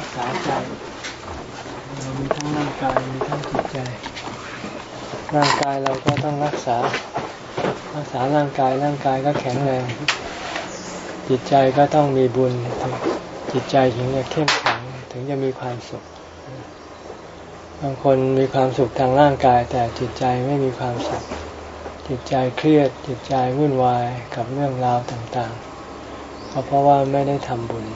รักษาใจเรามีทั้งร่างกายมีทั้งจิตใจ ร่างกายเราก็ต้องรักษา รักษาร่างกายร่างกายก็แข็งแรง จิตใจก็ต้องมีบุญ จิตใจถึงจะเข้มแข็งถึงจะมีความสุข บางคนมีความสุขทางร่างกาย แต่จิตใจไม่มีความสุข จิตใจเครียด จิตใจวุ่นวายกับเรื่องราวต่างๆ ก็เพราะว่าไม่ได้ทำบุญ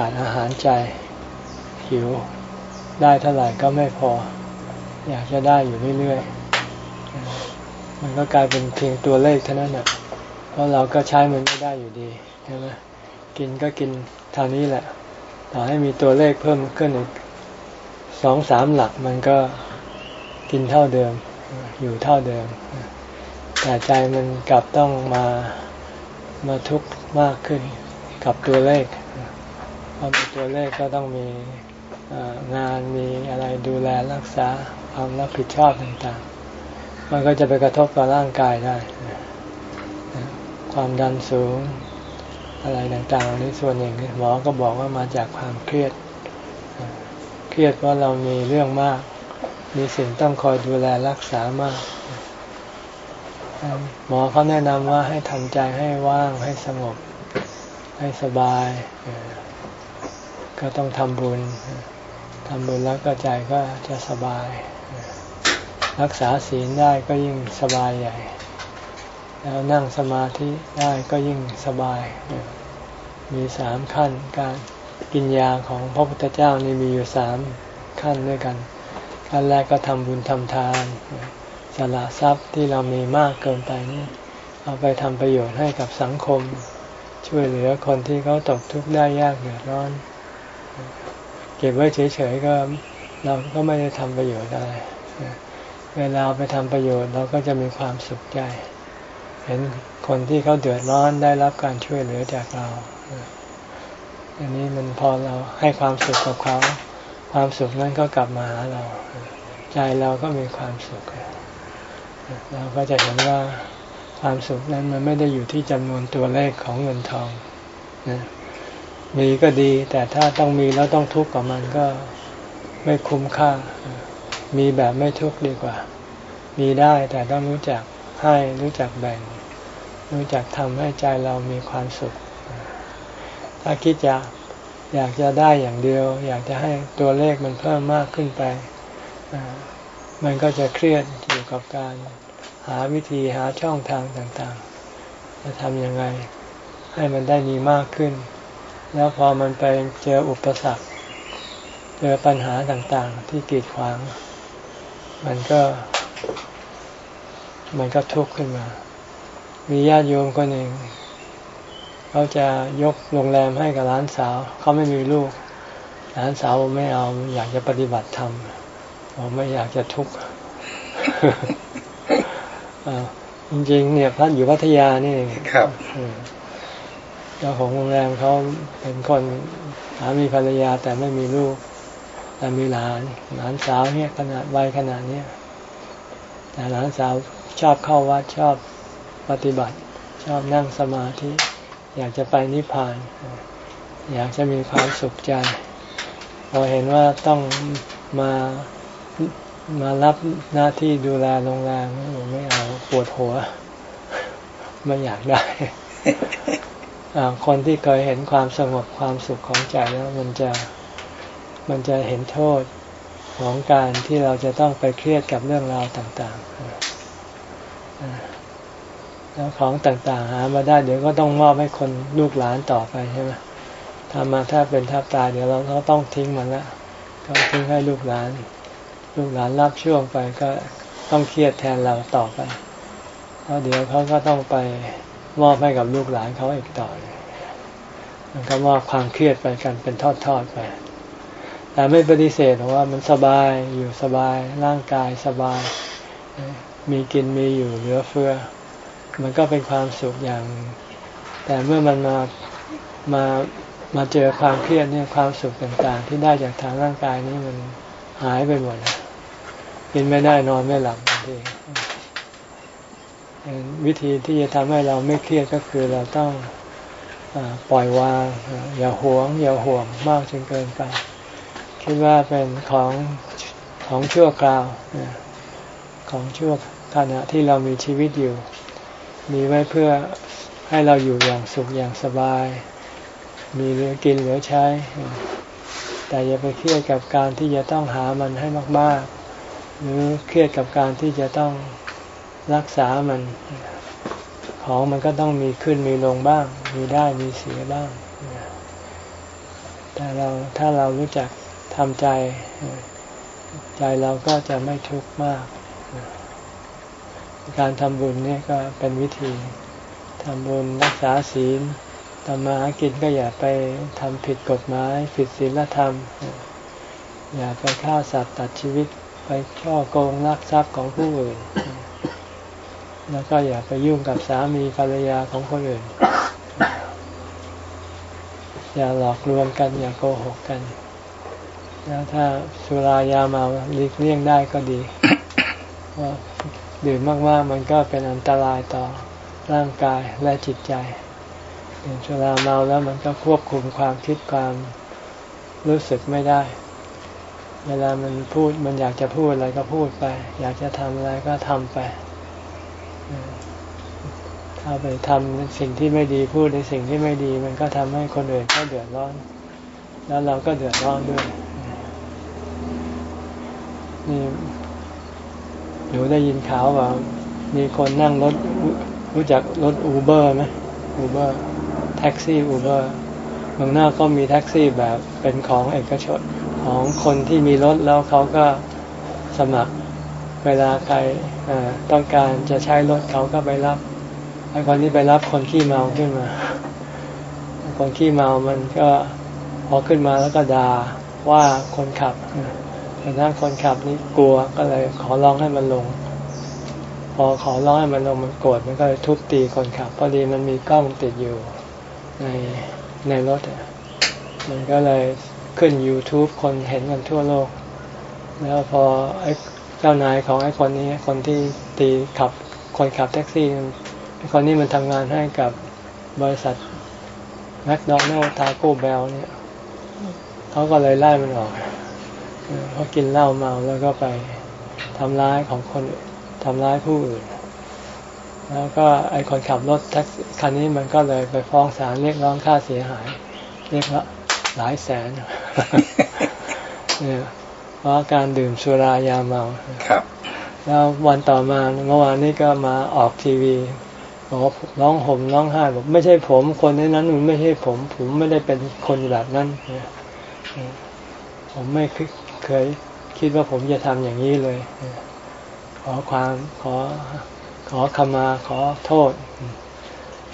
ขาดอาหารใจ หิว ได้เท่าไหร่ก็ไม่พอ อยากจะได้อยู่เรื่อยๆ มันก็กลายเป็นเพียงตัวเลขเท่านั้นแหะเพราะเราก็ใช้มันไม่ได้อยู่ดีใช่ไหมกินก็กินเท่านี้แหละ ต่อให้มีตัวเลขเพิ่มขึ้นอีกสองสามหลักมันก็กินเท่าเดิม อยู่เท่าเดิม แต่ใจมันกลับต้องมามาทุกข์มากขึ้นกับตัวเลข พอมีตัวเลขก็ต้องมีงานมีอะไรดูแลรักษาความรับผิดชอบต่างๆ มันก็จะไปกระทบกับร่างกายได้ ความดันสูงอะไรต่างๆนี้ส่วนหนึ่งหมอก็บอกว่ามาจากความเครียด เครียดเพราะเรามีเรื่องมาก มีสิ่งต้องคอยดูแลรักษามาก หมอเขาแนะนำว่าให้ทำใจให้ว่างให้สงบให้สบาย ก็ต้องทำบุญทำบุญแล้วก็ใจก็จะสบาย รักษาศีลได้ก็ยิ่งสบายใหญ่ แล้วนั่งสมาธิได้ก็ยิ่งสบาย มีสามขั้นการกินยาของพระพุทธเจ้านี่มีอยู่สามขั้นด้วยกันขั้นแรกก็ทำบุญทำทาน สละทรัพย์ที่เรามีมากเกินไปนี่เอาไปทำประโยชน์ให้กับสังคม ช่วยเหลือคนที่เขาตกทุกข์ได้ยากเดือดร้อน เก็บไว้เฉยๆก็เราก็ไม่ได้ทำประโยชน์อะไร เวลาไปทำประโยชน์เราก็จะมีความสุขใจ เห็นคนที่เขาเดือดร้อนได้รับการช่วยเหลือจากเรา อันนี้มันพอเราให้ความสุขกับเขาความสุขนั้นก็กลับมาหาเรา ใจเราก็มีความสุข เราก็จะเห็นว่าความสุขนั้นมันไม่ได้อยู่ที่จำนวนตัวเลขของเงินทองนะ มีก็ดี แต่ถ้าต้องมีแล้วต้องทุกข์กับมันก็ไม่คุ้มค่า มีแบบไม่ทุกข์ดีกว่า มีได้แต่ต้องรู้จักให้รู้จักแบ่ง รู้จักทำให้ใจเรามีความสุข ถ้าคิดจะอยากจะได้อย่างเดียว อยากจะให้ตัวเลขมันเพิ่มมากขึ้นไป มันก็จะเครียดอยู่กับการหาวิธีหาช่องทางต่างๆ จะทำยังไงให้มันได้มีมากขึ้น แล้วพอมันไปเจออุปสรรค เจอปัญหาต่างๆ ที่กีดขวาง มันก็ มันก็ทุกข์ขึ้นมา มีญาติโยมคนหนึ่งเขาจะยกโรงแรมให้กับร้านสาว เขาไม่มีลูกร้านสาวไม่เอาอยากจะปฏิบัติธรรมบอกไม่อยากจะทุกข์จริงๆเนี่ยพัดอยู่พัทยานี่ครับ เจ้าของโรงแรมเขาเป็นคนสามีภรรยาแต่ไม่มีลูก แต่มีหลานหลานสาวเนี่ยขนาดวัยขนาดนี้แต่หลานสาวชอบเข้าวัดชอบปฏิบัติ ชอบนั่งสมาธิ อยากจะไปนิพพาน อยากจะมีความสุขใจ พอเห็นว่าต้องมามารับหน้าที่ดูแลโรงแรมไม่เอาปวดหัว ไม่อยากได้ คนที่เคยเห็นความสงบความสุขของใจแล้วมันจะมันจะเห็นโทษของการที่เราจะต้องไปเครียดกับเรื่องราวต่างๆแล้วของต่างๆหามาได้เดี๋ยวก็ต้องมอบให้คนลูกหลานต่อไปใช่ไหมทำมาถ้าเป็นทับตายเดี๋ยวเราก็ต้องทิ้งมันละต้องทิ้งให้ลูกหลาน ลูกหลานรับช่วงไปก็ต้องเครียดแทนเราต่อไปเพราะเดี๋ยวเขาก็ต้องไป มอบให้กับลูกหลานเขาอีกต่อมันก็มอบความเครียดไปกันเป็นทอดๆไป แต่ไม่ปฏิเสธว่ามันสบายอยู่สบายร่างกายสบาย มีกินมีอยู่เหลือเฟือ มันก็เป็นความสุขอย่าง แต่เมื่อมันมามามาเจอความเครียดเนี่ยความสุขต่างๆ ที่ได้จากทางร่างกายนี้มันหายไปหมดกินไม่ได้นอนไม่หลับบางที วิธีที่จะทำให้เราไม่เครียดก็คือเราต้องปล่อยวาง อย่าหวง อย่าห่วงมากจนเกินไป คิดว่าเป็นของของชั่วคราวของชั่วขณะที่เรามีชีวิตอยู่ มีไว้เพื่อให้เราอยู่อย่างสุขอย่างสบาย มีเหลือกินเหลือใช้ แต่อย่าไปเครียดกับการที่จะต้องหามันให้มาก ๆ หรือเครียดกับการที่จะต้อง รักษามัน ของมันก็ต้องมีขึ้นมีลงบ้าง มีได้มีเสียบ้าง แต่เราถ้าเรารู้จักทำใจ ใจเราก็จะไม่ทุกข์มาก การทำบุญนี่ก็เป็นวิธีทำบุญรักษาศีลทำมาหากินก็อย่าไปทำผิดกฎหมาย ผิดศีลธรรม อย่าไปฆ่าสัตว์ตัดชีวิต ไปช่อโกงลักทรัพย์ของผู้อื่น แล้วก็อย่าไปยุ่งกับสามีภรรยาของคนอื่น อย่าหลอกลวงกัน อย่าโกหกกัน แล้วถ้าสุรายาเมาหลีกเลี่ยงได้ก็ดีว่าดื่มมากๆมันก็เป็นอันตรายต่อร่างกายและจิตใจดื่มสุราเมาแล้วมันก็ควบคุมความคิดความรู้สึกไม่ได้ เวลามันพูดมันอยากจะพูดอะไรก็พูดไป อยากจะทำอะไรก็ทำไป ถ้าไปทำสิ่งที่ไม่ดีพูดในสิ่งที่ไม่ดี มันก็ทำให้คนอื่นก็เดือดร้อน แล้วเราก็เดือดร้อนด้วยนี่หนูได้ยินข่าวว่า มีคนนั่งรถรู้จักรถอูเบอร์ไหมอูเบอร์แท็กซี่อูเบอร์บางหน้าก็มีแท็กซี่แบบเป็นของเอกชนของคนที่มีรถแล้วเขาก็สมัคร เวลาใครต้องการจะใช้รถเขาก็ไปรับไอ้คนนี้ไปรับคนขี้เมาขึ้นมา คนขี้เมามันก็พอขึ้นมาแล้วก็ด่าว่าคนขับแต่ถ้าคนขับนี่กลัวก็เลยขอร้องให้มันลง พอขอร้องให้มันลงมันโกรธมันก็เลยทุบตีคนขับ พอดีมันมีกล้องติดอยู่ในในรถมันก็เลยขึ้น YouTube คนเห็นกันทั่วโลก แล้วพอไอ้ จ้านายของไอ้คนนี้คนที่ตีขับคนขับแท็กซี่ไอ้คนนี้มันทำงานให้กับบริษัท McDonald's Taco Bell เนี่ยเขาก็เลยไล่มันออกเขากินเหล้าเมาแล้วก็ไปทำร้ายของคนทำร้ายผู้อื่น แล้วก็ไอ้คนขับรถแท็กซี่คันนี้มันก็เลยไปฟ้องศาลเรียกร้องค่าเสียหาย เรียกละหลายแสนเนี่ยเพ ราะการดื่มสุรายาเมาครับ แล้ววันต่อมาเมื่อวานนี้ก็มาออกทีวีบอกร้องห่มร้องไห้บอกไม่ใช่ผมคนในนั้นมันไม่ใช่ผม ผมไม่ได้เป็นคนแบบนั้นผมไม่เคยคิดว่าผมจะทำอย่างนี้เลย ขอความขอขอขมาขอโทษ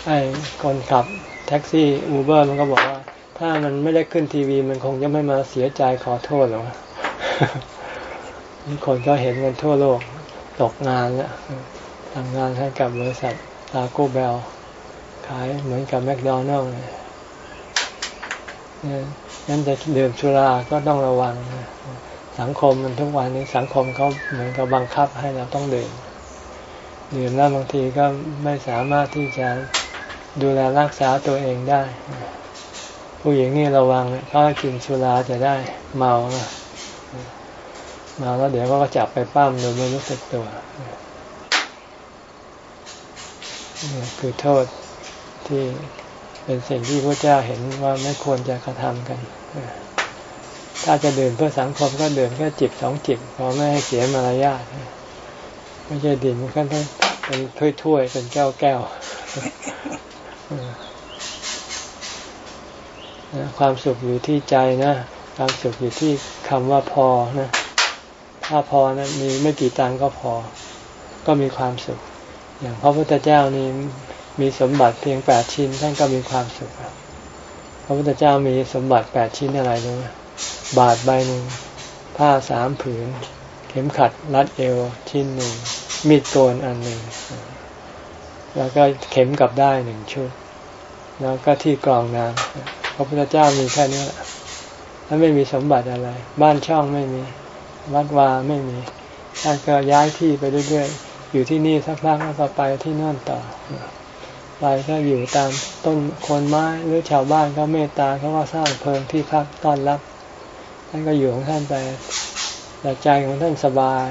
ไอ้คนขับแท็กซี่อูเบอร์มันก็บอกว่า ถ้ามันไม่ได้ขึ้นทีวี มันคงจะไม่มาเสียใจขอโทษหรอก คนก็เห็นกันทั่วโลกตกงานแล้วทำงานให้กับบริษัทตาโกเบลขายเหมือนกับแมคโดนัลล์เลยงั้นจะดื่มสุราก็ต้องระวัง สังคมมันทุกวันนี้สังคมเขาเหมือนกับบังคับให้เราต้องดื่ม ดื่มแล้วบางทีก็ไม่สามารถที่จะดูแลรักษาตัวเองได้ ผู้หญิงนี่ระวังเขากินสุราจะได้เมาเมาแล้วเดี๋ยวก็จับไปปั้มโดยไม่รู้สึกตัวนี่คือโทษที่เป็นสิ่งที่พระเจ้าเห็นว่าไม่ควรจะกระทำกัน ถ้าจะดื่มเพื่อสังคมก็ดื่มแค่จิบสองจิบพอไม่ให้เสียมารยาทไม่ใช่ดื่มก็ต้องเป็นถ้วยๆเป็นแก้วแก้วความสุขอยู่ที่ใจนะ ความสุขอยู่ที่คำว่าพอนะ ถ้าพอนะมีไม่กี่ตังก็พอ ก็มีความสุข อย่างพระพุทธเจ้านี่มีสมบัติเพียงแปดชิ้นท่านก็มีความสุขพระพุทธเจ้ามีสมบัติแปดชิ้นอะไรรู้ไหมบาทใบหนึ่งผ้าสามผืน เข็มขัดรัดเอวชิ้นหนึ่งมีดโกนอันหนึ่งแล้วก็เข็มกับได้หนึ่งชุด แล้วก็ที่กรองน้ำพระพุทธเจ้ามีแค่นี้แหละแล้วไม่มีสมบัติอะไร บ้านช่องไม่มี วัดวาไม่มีท่านก็ย้ายที่ไปเรื่อยๆ อยู่ที่นี่สักพักแล้วก็ไปที่นั่นต่อ ไปก็อยู่ตามต้นคนไม้หรือชาวบ้านก็เมตตาเขาก็สร้างเพลิงที่พักต้อนรับ ท่านก็อยู่ของท่านไปแต่ใจของท่านสบาย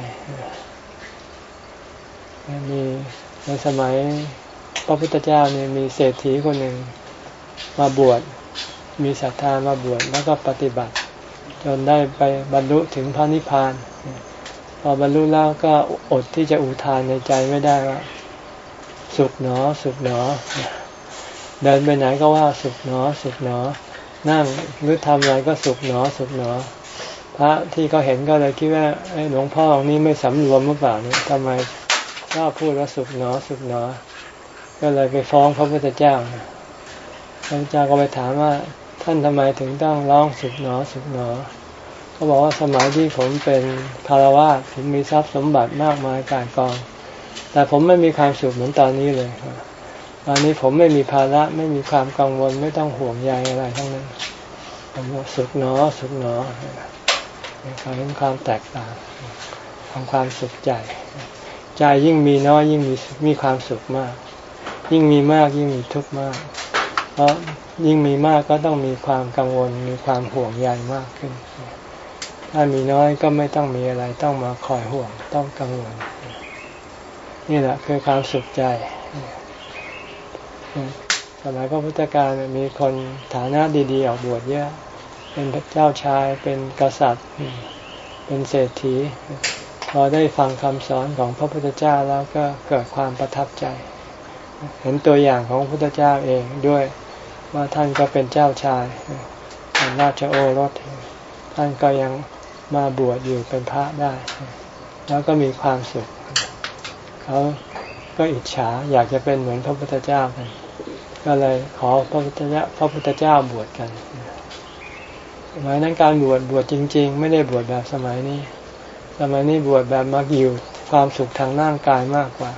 มีในสมัยพระพุทธเจ้าเนี่ยมีเศรษฐีคนหนึ่งมาบวชมีศรัทธามาบวชแล้วก็ปฏิบัติ จนได้ไปบรรลุถึงพระนิพพาน พอบรรลุแล้วก็อดที่จะอุทานในใจไม่ได้ว่า สุขหนอ สุขหนอ เดินไปไหนก็ว่าสุขหนอ สุขหนอ นั่งหรือทำอะไรก็สุขหนอ สุขหนอ พระที่เขาเห็นก็เลยคิดว่าไอ้หลวงพ่อองค์นี้ไม่สำรวมหรือเปล่าเนี่ยทำไมชอบพูดว่าสุขหนอ สุขหนอ ก็เลยไปฟ้องพระพุทธเจ้าพระพุทธเจ้าก็ไปถามว่า ท่านทำไมถึงต้องร้องสุขหนอสุขหนอเขาบอกว่าสมัยที่ผมเป็นคารวะผมมีทรัพย์สมบัติมากมายกายกอง แต่ผมไม่มีความสุขเหมือนตอนนี้เลยตอนนี้ผมไม่มีภาระไม่มีความกังวลไม่ต้องห่วงใยอะไรทั้งนั้นผมสุขหนอสุขหนอความเห็นความแตกต่างของความสุขใจใจยิ่งมีน้อยยิ่งมีมีความสุขมาก ยิ่งมีมากยิ่งมีทุกข์มาก เพราะยิ่งมีมากก็ต้องมีความกังวลมีความห่วงใยมากขึ้น ถ้ามีน้อยก็ไม่ต้องมีอะไรต้องมาคอยห่วงต้องกังวล นี่แหละคือความสุขใจ สมัยพระพุทธการมีคนฐานะดีๆออกบวชเยอะ เป็นพระเจ้าชายเป็นกษัตริย์ เป็นเศรษฐี พอได้ฟังคำสอนของพระพุทธเจ้าแล้วก็เกิดความประทับใจ เห็นตัวอย่างของพระพุทธเจ้าเองด้วย ว่าท่านก็เป็นเจ้าชายเป็นราชโอรส ท่านก็ยังมาบวชอยู่เป็นพระได้ แล้วก็มีความสุข เขาก็อิจฉาอยากจะเป็นเหมือนพระพุทธเจ้ากัน ก็เลยขอพระพุทธเจ้าพระพุทธเจ้าบวชกันสมัยนั้นการบวชบวชจริง ๆ ไม่ได้บวชแบบสมัยนี้ สมัยนี้บวชแบบมาอยู่ความสุขทางร่างกายมากกว่า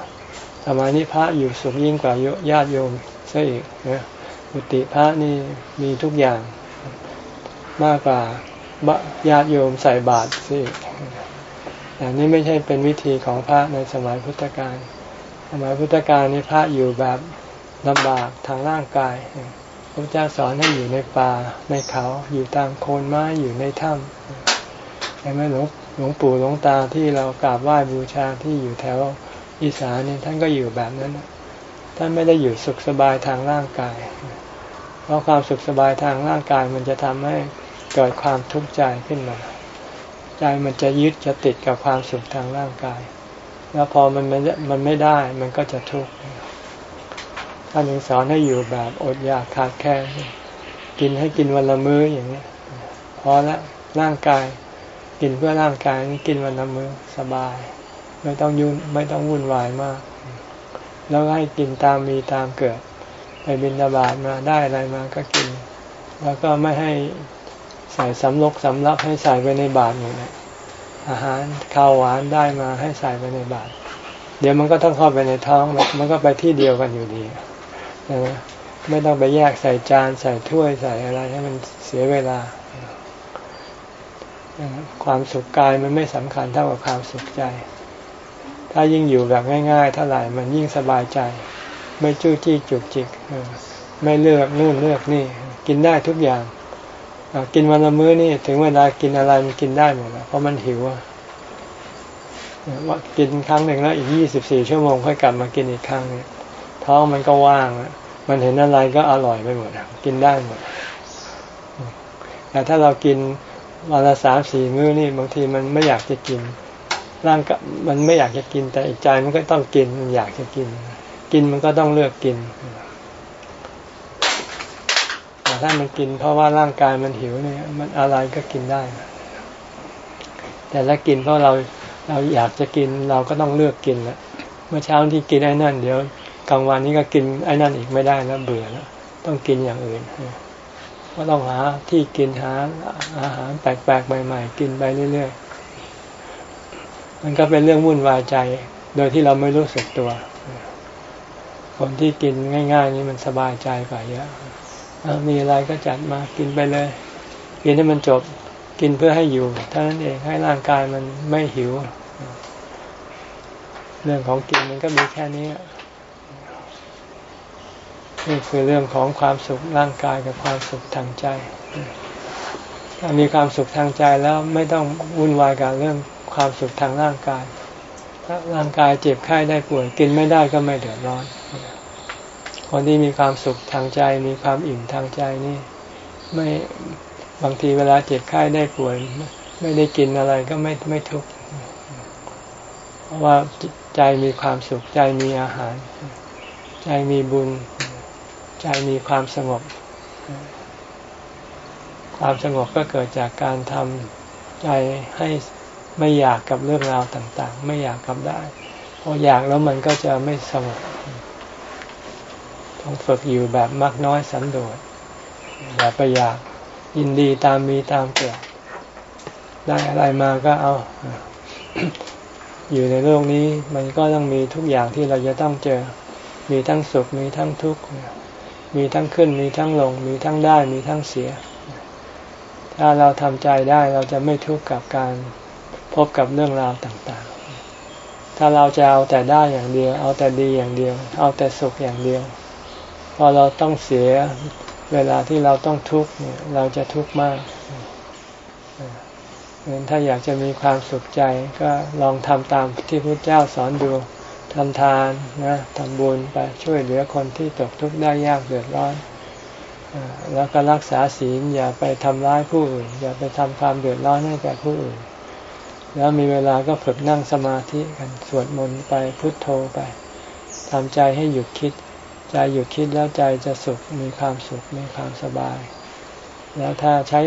สมัยนี้พระอยู่สุขยิ่งกว่าญาติโยมซะอีกนะ บุติพระนี่มีทุกอย่างมากกว่าญาติโยมใส่บาตรสิแต่นี้ไม่ใช่เป็นวิธีของพระในสมัยพุทธกาลสมัยพุทธกาลนี้พระอยู่แบบลำบากทางร่างกายพระเจ้าสอนให้อยู่ในป่าในเขาอยู่ตามโคนไม้อยู่ในถ้ำใช่ไหมหลวงหลวงปู่หลวงตาที่เรากราบไหว้บูชาที่อยู่แถวอีสานนี่ท่านก็อยู่แบบนั้นท่านไม่ได้อยู่สุขสบายทางร่างกาย เพราะความสุขสบายทางร่างกายมันจะทำให้เกิดความทุกข์ใจขึ้นมา ใจมันจะยึดจะติดกับความสุขทางร่างกาย แล้วพอมันมันมันไม่ได้มันก็จะทุกข์ท่านยังสอนให้อยู่แบบอดอยากขาดแคลนกินให้กินวันละมื้ออย่างนี้พอละร่างกาย กินเพื่อร่างกายนี่กินวันละมื้อสบาย ไม่ต้องยุ่งไม่ต้องวุ่นวายมาก แล้วให้กินตามมีตามเกิด ไปบินบาตมาได้อะไรมาก็กิน แล้วก็ไม่ให้ใส่สำลกสำรับให้ใส่ไปในบาตรอยู่นะอาหารข้าวหวานได้มาให้ใส่ไปในบาตรเดี๋ยวมันก็ต้องเข้าไปในท้องมันก็ไปที่เดียวกันอยู่ดีนะไม่ต้องไปแยกใส่จานใส่ถ้วยใส่อะไรให้มันเสียเวลา ความสุขกายมันไม่สำคัญเท่ากับความสุขใจ ถ้ายิ่งอยู่แบบง่าย ๆ เท่าไหร่มันยิ่งสบายใจ ไม่จู้จี้จุกจิกไม่เลือกนู่นเลือกนี่ กินได้ทุกอย่างกินวันละมื้อนี่ ถึงเวลากินอะไรมันกินได้หมดแล้วเพราะมันหิวว่ากินครั้งหนึ่งแล้วอีกยี่สิบสี่ชั่วโมงค่อยกลับมากินอีกครั้งเนี่ยท้องมันก็ว่างมันเห็นอะไรก็อร่อยไปหมดกินได้หมดแต่ถ้าเรากินวันละสามสี่มื้อนี่บางทีมันไม่อยากจะกินร่างกมันไม่อยากจะกินแต่อีกใจมันก็ต้องกินมันอยากจะกิน กินมันก็ต้องเลือกกินแต่ถ้ามันกิน เพราะว่าร่างกายมันหิวเนี่ย มันอะไรก็กินได้ แต่ละกินเพราะเราเราอยากจะกินเราก็ต้องเลือกกินแหละเมื่อเช้าที่กินไอ้นั่นเดี๋ยวกลางวันนี้ก็กินไอ้นั่นอีกไม่ได้แล้วเบื่อแล้วต้องกินอย่างอื่นก็ต้องหาที่กินหาอาหารแปลกๆใหม่ๆกินไปเรื่อยๆมันก็เป็นเรื่องวุ่นวายใจ โดยที่เราไม่รู้สึกตัว คนที่กินง่าย ๆ นี้มันสบายใจกว่าเยอะมีอะไรก็จัดมากินไปเลย กินให้มันจบกินเพื่อให้อยู่เท่านั้นเองให้ร่างกายมันไม่หิว เรื่องของกินมันก็มีแค่นี้นี่คือเรื่องของความสุขร่างกายกับความสุขทางใจถ้ามีความสุขทางใจแล้วไม่ต้องวุ่นวายกับเรื่องความสุขทางร่างกาย ถ้าร่างกายเจ็บไข้ได้ป่วยกินไม่ได้ก็ไม่เดือดร้อน คนที่มีความสุขทางใจมีความอิ่มทางใจนี่ ไม่บางทีเวลาเจ็บไข้ได้ป่วย ไม่ได้กินอะไรก็ไม่ไม่ทุกข์เพราะว่าใจมีความสุขใจมีอาหาร ใจมีบุญ ใจมีความสงบ ความสงบก็เกิดจากการทำใจให้ ไม่อยากกับเรื่องราวต่างๆ ไม่อยากกับได้พออยากแล้วมันก็จะไม่สงบต้องฝึกอยู่แบบมักน้อยสันโดษอย่าไปอยากยินดีตามมีตามเกิด ได้อะไรมาก็เอา อยู่ในโลกนี้มันก็ต้องมีทุกอย่างที่เราจะต้องเจอ มีทั้งสุขมีทั้งทุกข์มีทั้งขึ้นมีทั้งลง มีทั้งได้มีทั้งเสีย ถ้าเราทำใจได้เราจะไม่ทุกข์กับการ พบกับเรื่องราวต่างๆ ถ้าเราจะเอาแต่ได้อย่างเดียว เอาแต่ดีอย่างเดียว เอาแต่สุขอย่างเดียว พอเราต้องเสียเวลาที่เราต้องทุกข์เนี่ยเราจะทุกข์มากเนถ้าอยากจะมีความสุขใจก็ลองทำตามที่พระเจ้าสอนดูทำทานนะทำบุญไปช่วยเหลือคนที่ตกทุกข์ได้ยากเดือดร้อนแล้วก็รักษาศีลอย่าไปทำร้ายผู้อื่น อย่าไปทำความเดือดร้อนให้แก่ผู้อื่น แล้วมีเวลาก็ฝึกนั่งสมาธิกันสวดมนต์ไปพุทโธไปทำใจให้หยุดคิด ใจหยุดคิดแล้วใจจะสุขมีความสุขมีความสบาย แล้วถ้าใช้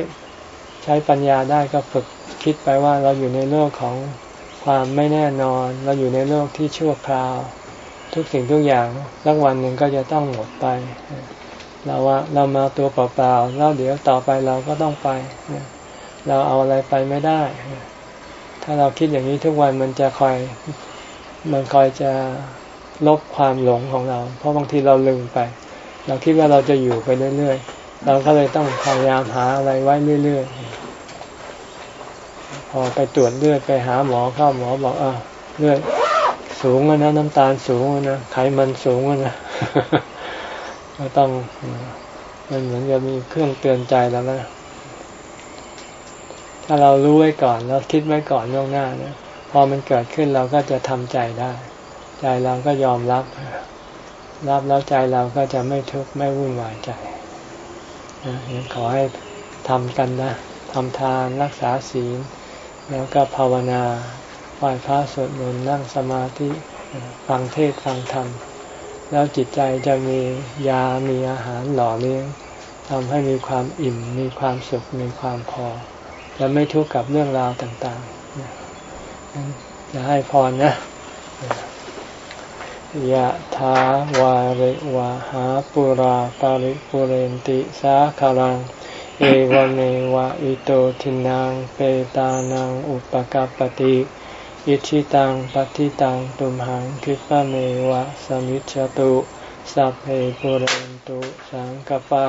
ใช้ปัญญาได้ก็ฝึกคิดไปว่าเราอยู่ในโลกของความไม่แน่นอน เราอยู่ในโลกที่ชั่วคราว ทุกสิ่งทุกอย่างสักวันหนึ่งก็จะต้องหมดไป เราว่าเรามาตัวเปล่าๆแล้วเดี๋ยวต่อไปเราก็ต้องไป เราเอาอะไรไปไม่ได้ ถ้าเราคิดอย่างนี้ทุกวันมันจะคอยมันคอยจะลบความหลงของเรา เพราะบางทีเราลืมไป เราคิดว่าเราจะอยู่ไปเรื่อยๆ เราก็เลยต้องพยายามหาอะไรไว้เรื่อยๆ พอไปตรวจเลือดไปหาหมอเข้าหมอบอกอ่าเลือดสูงนะน้ำตาลสูงนะไขมันสูงนะก็ต้องมันเหมือนจะมีเครื่องเตือนใจแล้วนะ ถ้าเรารู้ไว้ก่อนแล้วคิดไว้ก่อนล่วงหน้าเนี่ยพอมันเกิดขึ้นเราก็จะทำใจได้ ใจเราก็ยอมรับ รับแล้วใจเราก็จะไม่ทุกข์ไม่วุ่นวายใจยังขอให้ทำกันนะทำทานรักษาศีล แล้วก็ภาวนาไหว้พระสวดมนต์นั่งสมาธิฟังเทศฟังธรรม แล้วจิตใจจะมียามีอาหารหล่อเลี้ยงทำให้มีความอิ่ม มีความสุข มีความพอ จะไม่ทุกข์กับเรื่องราวต่างๆจะให้พรนะยะถาวาริวะหาปุราปาริปุเรนติสาคารัง เอวเมวะอิโตทินังเปตานังอุปกปติอิชิตังปฏิตังตุมหังคิปะเมวะสมิจฉตุ สัพเพปุเรนตุสังกปา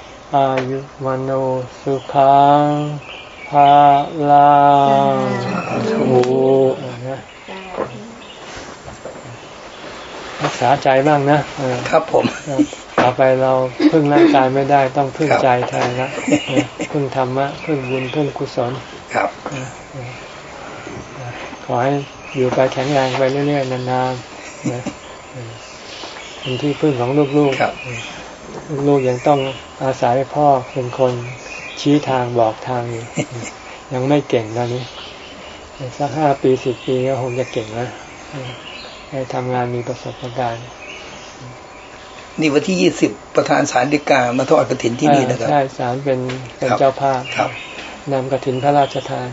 อายุมโนสุขังพาลาโอ้รักษาใจบ้างนะครับผมต่อไปเราพึ่งร่างกายไม่ได้ต้องพึ่งใจแทนนะพึ่งธรรมะพึ่งบุญพึ่งกุศลครับขอให้อยู่ไปแข็งแรงไปเรื่อยๆนานๆเป็นที่พึ่งของลูกๆ ลูกๆยังต้องอาศัยพ่อเป็นคนชี้ทางบอกทางอยู่ยังไม่เก่งตอนนี้สักห้าปีสิบปีก็คงจะเก่งแล้วให้ทำงานมีประสบการณ์นี่วันที่ยี่สิบประธานสารดิกามาทอดกระถินที่นี่นะครับใช่สารเป็นเป็นเจ้าภาพนำกระถินพระราชทาน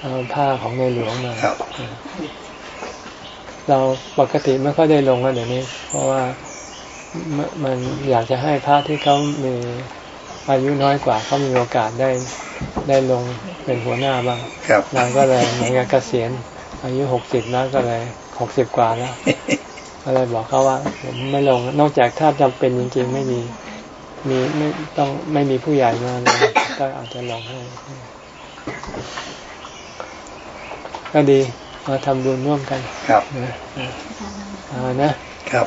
เอาผ้าของในหลวงมาเราปกติไม่ค่อยได้ลงแล้วเดี๋ยวนี้ เพราะว่า มันอยากจะให้พระที่เขามีอายุน้อยกว่าเขามีโอกาสได้ได้ลงเป็นหัวหน้าบ้างครับเราก็เลยเหมือนกับเกษียณอายุหกสิบแล้วก็เลยหกสิบกว่าแล้วก็เลยบอกเขาว่าผมไม่ลงนอกจากถ้าจำเป็นจริง ๆ ไม่มีมีไม่ต้องไม่มีผู้ใหญ่มาเลยก็อาจจะลงให้ก็ดีมาทำบุญร่วมกัน ครับนะเอานะครับ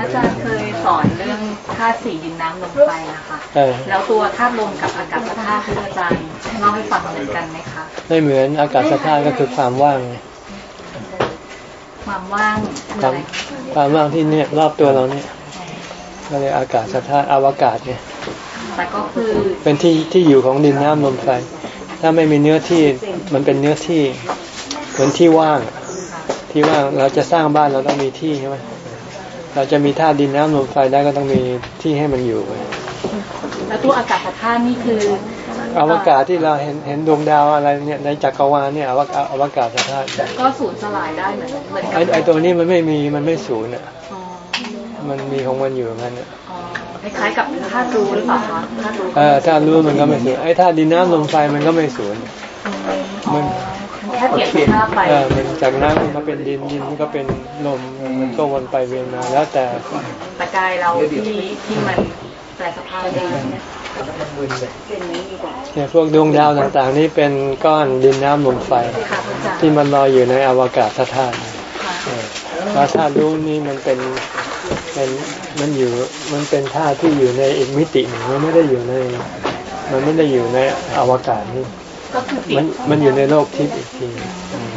อาจารย์เคยสอนเรื่องธาตุสี่ดินน้ำลมไฟนะคะเออแล้วตัวธาตุลมกับอากาศธาตุที่อาจารย์เล่าให้ฟังเหมือนกันไหมคะไม่เหมือนอากาศธาตุก็คือความว่างไงความว่างคือควาอะมไรความว่างที่เนี่ยรอบตัวเราเนี่ยก็เลยอากาศธาตุอวกาศเนี่ยแต่ก็คือเป็นที่ที่อยู่ของดินน้ำลมไฟถ้าไม่มีเนื้อที่มันเป็นเนื้อที่เหมือนที่ว่างอะ ที่ว่างเราจะสร้างบ้านเราต้องมีที่ใช่ไหมเราจะมีธาตุดินน้ำลมไฟได้ก็ต้องมีที่ให้มันอยู่ไงแล้วตัวอากาศธาตุนี่คืออวกาศที่เราเห็นเห็นดวงดาวอะไรเนี่ยในจักรวาลเนี่ยอวกาศอวกาศธาตุก็สูญสลายได้เหมือนเหมือนกัไอ้ไอ้ตัวนี้มันไม่มีมันไม่ศูนย์อะอ๋อมันมีของมันอยู่อย่างนั้นอะอ๋อคล้ายๆกับธาตุรู้หรือเปล่าคะธาตุรู้เออถ้ารู้มันก็ไม่ศูนย์ไอ้ธาตุดินน้ำลมไฟมันก็ไม่ศูนย์อ๋อมัน แค่เปลี่ยนสภาพไปเออมันจากน้ำมันก็เป็นดินดินมันก็เป็นลมมันก็วนไปเวียนมาแล้วแต่แต่กายเราที่ที่มันแปลสภาพได้เนี่ยพวกดวงดาวต่างๆ นี่เป็นก้อนดินน้ำลมไฟค่ะพระอาจารย์ที่มันลอยอยู่ในอวกาศธาตุค่ะเออเพราะธาตุรู้นี่มันเป็นเป็นมันอยู่มันเป็นธาตุที่อยู่ในอีกมิติหนึ่งมันไม่ได้อยู่ใน มันไม่ได้อยู่ในอวกาศนี่ ก็คือจิมันตมันอยู่ในโลกทิพย์อีกทีอืม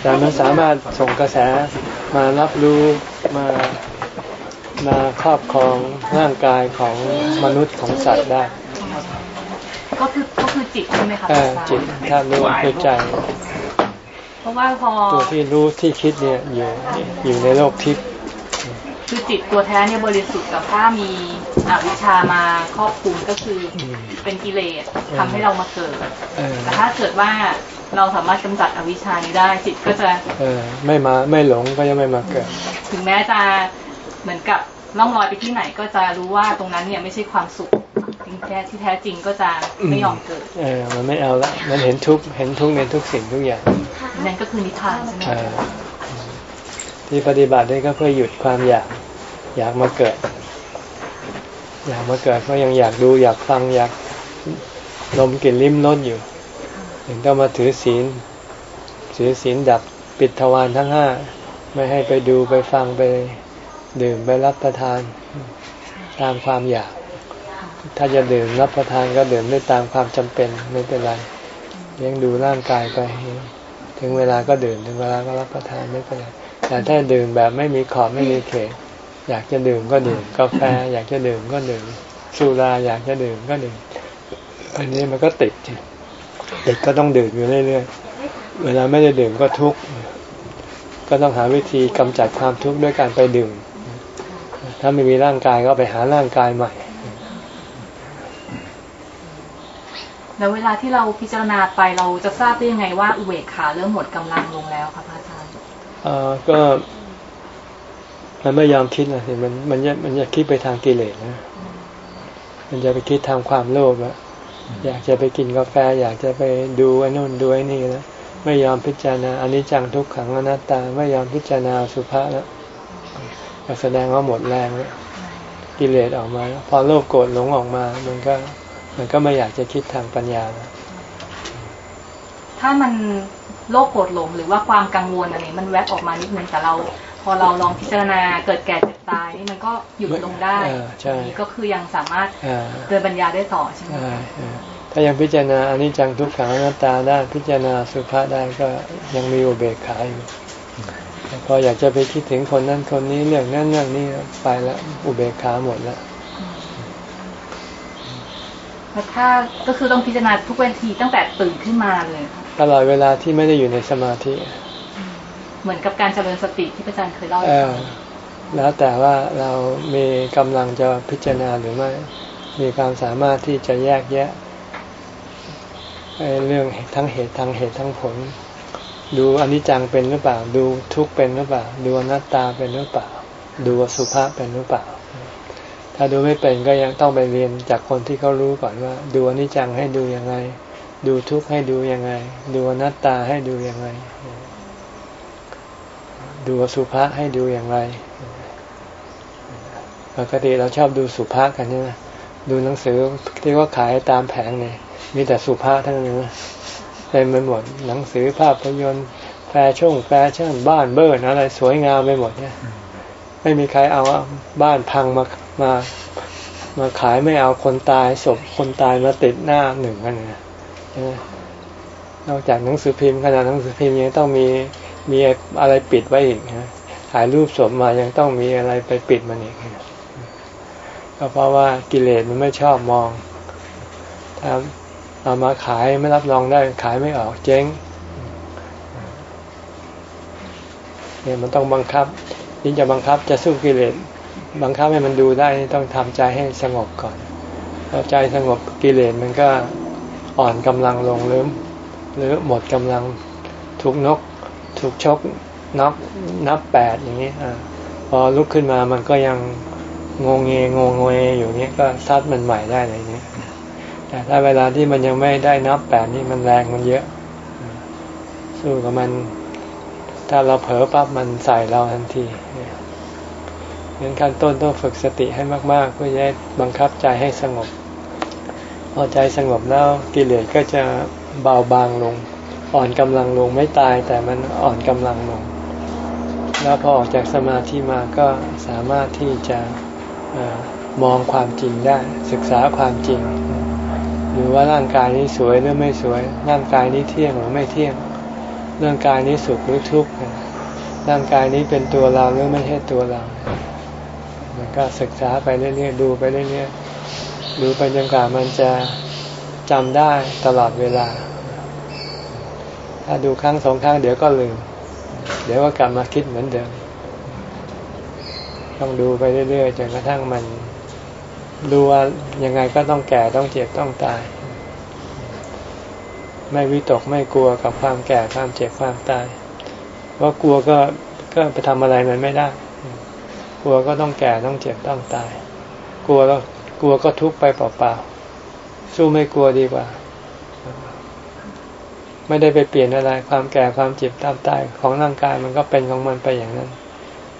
แต่มันสามารถส่งกระแสมารับรู้มามาครอบครองร่างกายของมนุษย์ของสัตว์ได้ ก็คือก็คือจิตใช่ไหมคะเอพระออาจารย์จิตถ้ารู้คือใจ เพราะว่าพอตัวที่รู้ที่คิดเนี่ยอยู่อยู่ในโลกทิพย์คือ จิตตัวแท้เนี่ยบริสุทธิ์กับถ้ามีอวิชชามาครอบคลุมก็คืออมเป็นกิเลสทำให้เรามาเกิดเออแต่ถ้าเกิดว่าเราสามารถกำจัดอวิชชานี้ได้จิตก็จะเออไม่มาไม่หลงก็ยังไม่มาเกิด ถึงแม้จะเหมือนกับล่องลอยไปที่ไหนก็จะรู้ว่าตรงนั้นเนี่ยไม่ใช่ความสุขจริงแท้ที่แท้จริงก็จะไม่ยอมเกิด เออ มันไม่เอาละมันเห็นทุกข์เห็นทุกข์ในทุกสิ่งทุกอย่างนั่นก็คือนิพพานใช่ไหมเออที่ปฏิบัตินี่ก็เพื่อหยุดความอยาก อยากมาเกิด อยากมาเกิดเพราะยังอยากดูอยากฟังอยากลมกลิ่นลิ้มรสอยู่ถึงต้องมาถือศีลถือศีลดับปิดทวารทั้งห้าไม่ให้ไปดูไปฟังไปดื่มไปรับประทานตามความอยาก ถ้าจะดื่มรับประทานก็ดื่มได้ตามความจำเป็นไม่เป็นไรเลี้ยงดูร่างกายไป ถึงเวลาก็ดื่มถึงเวลาก็รับประทานไม่เป็นไรแต่ถ้าดื่มแบบไม่มีขอบไม่มีเขต อยากจะดื่มก็ดื่มกาแฟ อยากจะดื่มก็ดื่มสุราอยากจะดื่มก็ดื่มอันนี้มันก็ติดติดก็ต้องดื่มอยู่เรื่อยๆเวลาไม่ได้ดื่มก็ทุกข์ก็ต้องหาวิธีกำจัดความทุกข์ด้วยการไปดื่ม ถ้าไม่มีร่างกายก็ไปหาร่างกายใหม่ แล้วเวลาที่เราพิจารณาไปเราจะทราบได้ยังไงว่าอุเบกขาเริ่มหมดกำลังลงแล้วคะพระอาจารย์เอ่อก็ มันไม่ยอมคิดนะสิมันมันจะมันจะคิดไปทางกิเลสนะ มันจะไปคิดทางความโลภอะอยากจะไปกินกาแฟ อยากจะไปดูไอ้นู่นดูไอ้นี่นะไม่ยอมพิจารณาอันนี้จังทุกขังอนัตตา ไม่ยอมพิจารณาสุภาษแล้วแสดงว่าหมดแรงแล้วกิเลสออกมาแล้วพอโลภโกรธหลงออกมา มันก็ มันก็ไม่อยากจะคิดทางปัญญาแล้วถ้ามันโลภโกรธหลงหรือว่าความกังวลอะไรมันแวบออกมานิดนึงแต่เรา พอเราลองพิจารณาเกิดแก่เจ็บตายนี่มันก็หยุดลงได้เออใช่อันนี้ก็คือยังสามารถอ่าเดินปัญญาได้ต่อใช่ไหมใช่เออถ้ายังพิจารณาอนิจจังทุกขังอนัตตาได้พิจารณาสุภาษได้ก็ยังมีอุเบกขาอยู่แต่พออยากจะไปคิดถึงคนนั้นคนนี้เรื่องนั้นเรื่องนี้ไปแล้วอุเบกขาหมดแล้วแล้วถ้าก็คือต้องพิจารณาทุกเวทีตั้งแต่ตื่นขึ้นมาเลยค่ะตลอดเวลาที่ไม่ได้อยู่ในสมาธิ เหมือนกับการเจริญสติที่พระอาจารย์เคยเล่าให้เอฟัองแล้วแต่ว่าเรามีกำลังจะพิจารณาหรือไม่ มีความสามารถที่จะแยกแยะไอ้เรื่องทั้งเหตุทั้งเหตุทั้งผล ดูอนิจจังเป็นหรือเปล่า ดูทุกข์เป็นหรือเปล่า ดูอนัตตาเป็นหรือเปล่า ดูอสุภะเป็นหรือเปล่า ถ้าดูไม่เป็นก็ยังต้องไปเรียนจากคนที่เขารู้ก่อนว่า ดูอนิจจังให้ดูยังไง ดูทุกข์ให้ดูยังไง ดูอนัตตาให้ดูยังไง ดูอสุภะให้ดูอย่างไร ปกติเราชอบดูสุภะกันใช่ไหมดูหนังสือที่ว่าขายตามแผงเนี่ยมีแต่สุภะทั้งนั้นเต็มไปหมดหนังสือภาพยนตร์แฟชั่นแฟชั่นบ้านเบิร์นอะไรสวยงามไปหมดเนี่ยไม่มีใครเอาบ้านพังมามามาขายไม่เอาคนตายศพคนตายมาติดหน้าหนึ่งกันนะนอกจากหนังสือพิมพ์ขนาดหนังสือพิมพ์ยังต้องมี มีอะไรปิดไว้อีกนะถ่ายรูปศพมายังต้องมีอะไรไปปิดมันอีกก็เพราะว่ากิเลสมันไม่ชอบมองถ้าเอามาขายไม่รับรองได้ขายไม่ออกเจ๊งเนี่ยมันต้องบังคับนี่จะบังคับจะสู้กิเลสบังคับให้มันดูได้ต้องทำใจให้สงบก่อนพอใจสงบกิเลสมันก็อ่อนกำลังลงหรือหรือหมดกำลังถูกนก ถูกชกนับนับแปดอย่างนี้อพอลุกขึ้นมามันก็ยังงงเงงงเงอยู่เนี้ยก็ซัดมันใหม่ได้เลยเนี้ยแต่ถ้าเวลาที่มันยังไม่ได้นับแปดนี่มันแรงมันเยอะ สู้กับมัน ถ้าเราเผลอปั๊บมันใส่เราทันทีงั้นขั้นต้นต้องฝึกสติให้มาก ๆ เพื่อจะบังคับใจให้สงบ พอใจสงบแล้วกิเลสก็จะเบาบางลง อ่อนกำลังลงไม่ตายแต่มันอ่อนกำลังลง แล้วพอออกจากสมาธิมาก็สามารถที่จะมองความจริงได้ ศึกษาความจริง หรือว่าร่างกายนี้สวยหรือไม่สวย ร่างกายนี้เที่ยงหรือไม่เที่ยง ร่างกายนี้สุขหรือทุกข์ร่างกายนี้เป็นตัวเราหรือไม่ใช่ตัวเรา มันก็ศึกษาไปเรื่อยๆดูไปเรื่อยๆดูไปจนกว่ามันจะจำได้ตลอดเวลา ถ้าดูครั้งสองครั้งเดี๋ยวก็ลืม เดี๋ยวก็กลับมาคิดเหมือนเดิม ต้องดูไปเรื่อยๆจนกระทั่งมันรู้ว่ายังไงก็ต้องแก่ต้องเจ็บต้องตาย ไม่วิตกไม่กลัวกับความแก่ความเจ็บความตายว่าะกลัวก็ก็ไปทำอะไรมันไม่ได้ กลัวก็ต้องแก่ต้องเจ็บต้องตาย กลัวแล้วกลัวก็ทุกข์ไปเปล่าๆสู้ไม่กลัวดีกว่า ไม่ได้ไปเปลี่ยนอะไร ความแก่ความเจ็บตามตายของร่างกายมันก็เป็นของมันไปอย่างนั้น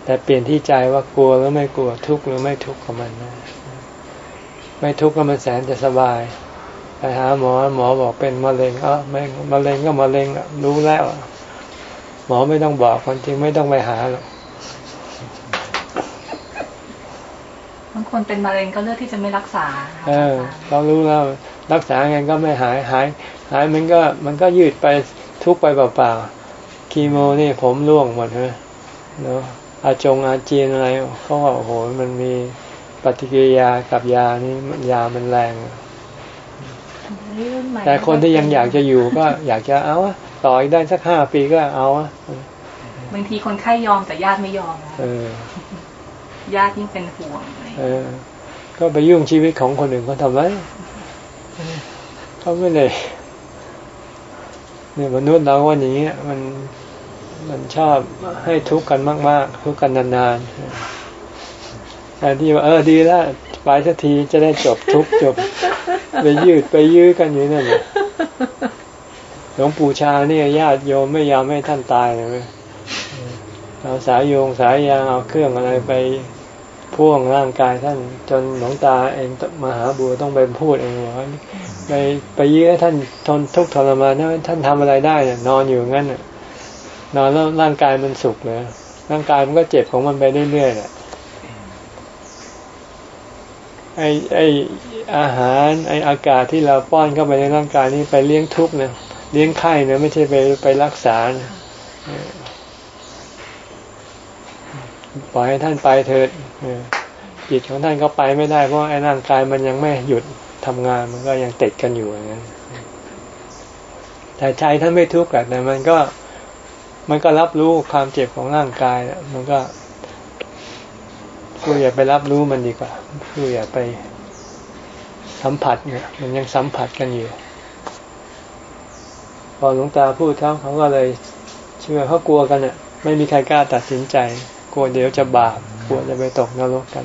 แต่เปลี่ยนที่ใจว่ากลัวหรือไม่กลัวทุกข์หรือไม่ทุกข์ของมันนะไม่ทุกข์ก็มันแสนจะสบายไปหาหมอหมอบอกเป็นมะเร็งเออไม่มะเร็งก็มะเร็งรู้แล้วหมอไม่ต้องบอกคนจริงไม่ต้องไปหาหรอกบางคนเป็นมะเร็งก็เลือกที่จะไม่รักษา เออเรารู้แล้วรักษาไงก็ไม่หายหาย หายมันก็มันก็ยืดไปทุกไปเปล่าๆคีโมนี่ผมร่วงหมดเลยเนาะอาจงอาเจียนอะไรเขาบอกโอ้โหมันมีปฏิกิริยากับยานี่ยามันแรง แต่คนที่ยังอยากจะอยู่ก็อยากจะเอาต่ออีกได้สักห้าปีก็เอาบางทีคนไข้ยอมแต่ญาติไม่ยอมเออญาติยิ่งเป็นห่วงเออก็ไปยุ่งชีวิตของคนอื่นเขาทำไมเขาไม่เลย เนี่ยมนุษย์เราวันอย่างเงี้ยมันมันชอบให้ทุกข์กันมาก ๆ ทุกข์กันนานๆแต่ที่ว่าเออดีแล้วไปสักทีจะได้จบทุกจบ ไปยืดไปยื้อกันอยู่นั่นหลวงปู่ชาเนี่ยญาติโยมไม่ยอมให้ท่านตายเลยเอาสายโยงสายยางเอาเครื่องอะไรไปพ่วงร่างกายท่านจนหลวงตาเองมาหาบัวต้องไปพูดเองว่า ไปไปยื้อท่านทนทุกข์ทรมานท่านทำอะไรได้นอนอยู่งั้นนอนแล้วร่างกายมันสุกเลยร่างกายมันก็เจ็บของมันไปเรื่อยๆแหละไอไออาหารไออากาศที่เราป้อนเข้าไปในร่างกายนี้ไปเลี้ยงทุกข์นะเลี้ยงไข้นะไม่ใช่ไปไปรักษานะปล่อยให้ท่านไปเถิดจิตของท่านก็ไปไม่ได้เพราะไอ้ร่างกายมันยังไม่หยุด ทำงานมันก็ยังติดกันอยู่อย่างนั้นแต่ใจท่านไม่ทุกข์แต่มันก็มันก็รับรู้ความเจ็บของร่างกายมันก็คืออย่าไปรับรู้มันดีกว่าคืออย่าไปสัมผัสเนี่ย มันยังสัมผัสกันอยู่ พอหลวงตาพูดเขาเขาก็เลยเชื่อเขากลัวกันเนี่ยไม่มีใครกล้าตัดสินใจ กลัวเดี๋ยวจะบาปกลัวจะไปตกนรกกัน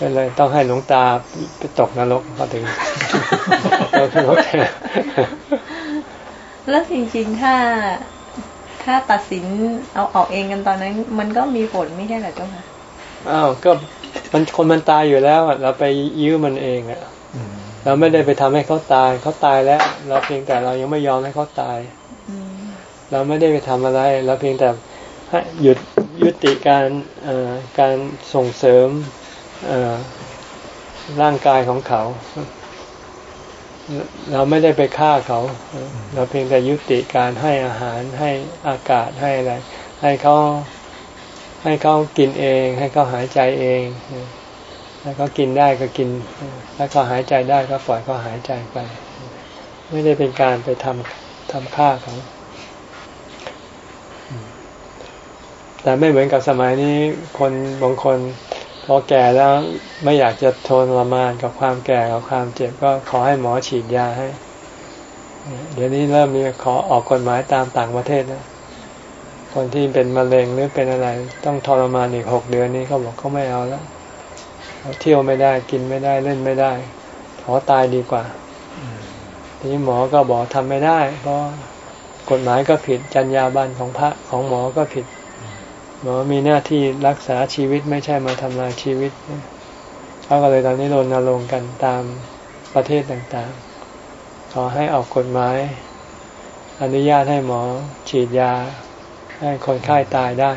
ก็เลยต้องให้หลวงตาไปตกนรกพอถึงตกนรกแทนแล้วจริงๆถ้าถ้าตัดสินเอาออกเองกันตอนนั้น มันก็มีผลไม่ใช่เหรอเจ้าค่ะอ้าวก็มันคนมันตายอยู่แล้วอะเราไปยื้อมันเองอะอืมเราไม่ได้ไปทำให้เขาตายเขาตายแล้ว เราเพียงแต่เรายังไม่ยอมให้เขาตายอืมเราไม่ได้ไปทำอะไร เราเพียงแต่ให้หยุดยุติการเอ่อการส่งเสริมเอ่อ ร่างกายของเขา เราไม่ได้ไปฆ่าเขา เราเพียงแต่ยุติการให้อาหารให้อากาศให้อะไร ให้เขาให้เขากินเอง ให้เขาหายใจเองแล้วเขากินได้ก็กิน ถ้าเขาหายใจได้ก็ปล่อยเขาหายใจไป ไม่ได้เป็นการไปทำทำฆ่าเขาแต่ไม่เหมือนกับสมัยนี้คนบางคน อแก่แล้วไม่อยากจะทนรมานกับความแก่กับความเจ็บก็ขอให้หมอฉีดยาให้ เดี๋ยวนี้เริ่มมีขอออกกฎหมายตามต่างประเทศนะคนที่เป็นมะเร็งหรือเป็นอะไร ต้องทรมานอีกหกเดือนนี้เขาบอกเขาไม่เอาแล้วเที่ยวไม่ได้กินไม่ได้เล่นไม่ได้ ขอตายดีกว่า ทีนี้หมอก็บอกทำไม่ได้ เพราะกฎหมายก็ผิดจรรยาบรรณของพระของหมอก็ผิด หมอมีหน้าที่รักษาชีวิตไม่ใช่มาทำลายชีวิตเขาก็เลยตอนนี้รณรงค์กันตามประเทศต่างๆ ขอให้ออกกฎหมาย อนุญาตให้หมอฉีดยา ให้คนไข้ตายได้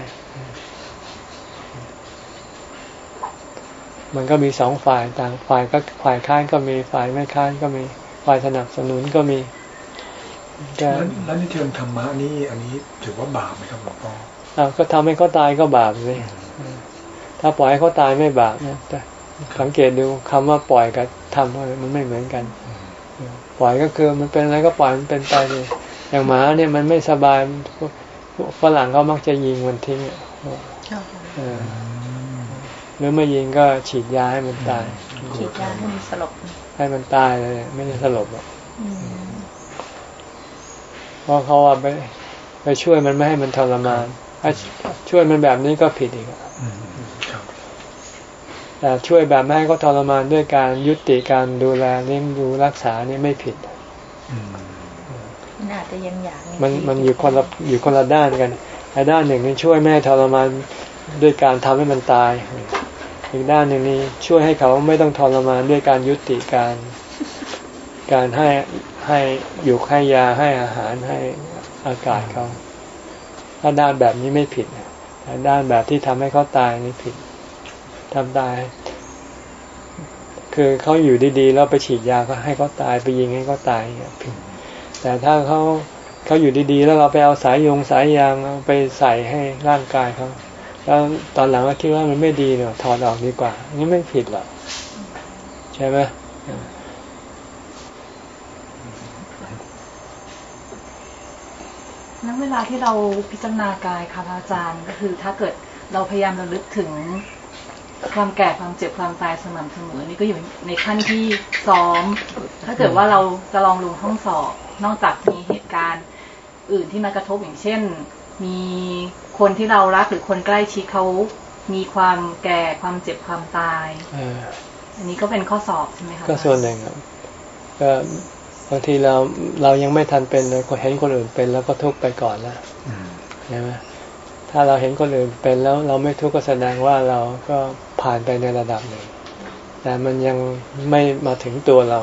มันก็มีสองฝ่ายต่างฝ่ายก็ฝ่ายค้านก็มีฝ่ายไม่ค้านก็มีฝ่ายสนับสนุนก็มีแล้วแล้วในเชิงธรรมะนี่อันนี้ถือว่าบาปไหมครับหลวงพ่อ ก็ทำให้เขาตายก็บาปเลยถ้าปล่อยให้เขาตายไม่บาปนะแต่สังเกตดูคำว่าปล่อยกับทำมันไม่เหมือนกัน ปล่อยก็คือมันเป็นอะไรก็ปล่อยมันเป็นไปเลยอย่างหมาเนี่ยมันไม่สบายฝรั่งเขามักจะยิงมันทิ้งอะเออหรือไม่ยิงก็ฉีดยาให้มันตาย ฉีดยาให้มันสลบ ให้มันตายเลย ไม่ได้สลบหรอกอืมเพราะเขาว่าไปไปช่วยมันไม่ให้มันทรมาน ถ้าช่วยมันแบบนี้ก็ผิดอีกอะอืมครับแต่ช่วยแบบไม่ให้เขาทรมานด้วยการยุติการดูแลเลี้ยงดูรักษานี่ไม่ผิดอืมมันอาจจะยังอยากมันมันอยู่คนละอยู่คนละด้านกันไอ้ด้านหนึ่งนี่ช่วยแม่ให้ทรมานด้วยการทำให้มันตาย อีกด้านหนึ่งนี้ช่วยให้เขาไม่ต้องทรมานด้วยการยุติการ การให้ให้อยู่ให้ยาให้อาหารให้อากาศเขา ถ้าด้านแบบนี้ไม่ผิดแต่ด้านแบบที่ทำให้เขาตายนี่ผิดทำตาย คือเขาอยู่ดีๆแล้วไปฉีดยาก็ให้เขาตายไปยิงให้เขาตายเนี่ยผิด แต่ถ้าเขาเขาอยู่ดีๆ แล้วเราไปเอาสายยงสายยางไปใส่ให้ร่างกายเขาแล้วตอนหลังก็คิดว่ามันไม่ดีเนาะถอดออกดีกว่า นี่ไม่ผิดหรอกใช่ไหม นั้นเว ลาที่เราพิจารณากายค่ะพระอาจารย์ก็คือ ถ้าเกิดเราพยายามระลึกถึงความแก่ความเจ็บความตายสม่ำเสมอนี่ก็อยู่ในขั้นที่ซ้อม ถ้าเกิดว่าเราจะลองลงห้องสอบ นอกจากมีเหตุการณ์อื่นที่มากระทบอย่างเช่น มีคนที่เรารักหรือคนใกล้ชิดเขามีความแก่ความเจ็บความตายเอออันนี้ก็เป็นข้อสอบใช่ไหมคะก็ส่วนหนึ่งครับก็บางทีเราเรายังไม่ทันเป็นเลยเห็นคนอื่นเป็นแล้วก็ทุกข์ไปก่อนแล้วอืมใช่ไหมถ้าเราเห็นคนอื่นเป็นแล้วเราไม่ทุกข์ก็แสดงว่าเราก็ผ่านไปในระดับหนึ่ง แต่มันยังไม่มาถึงตัวเรา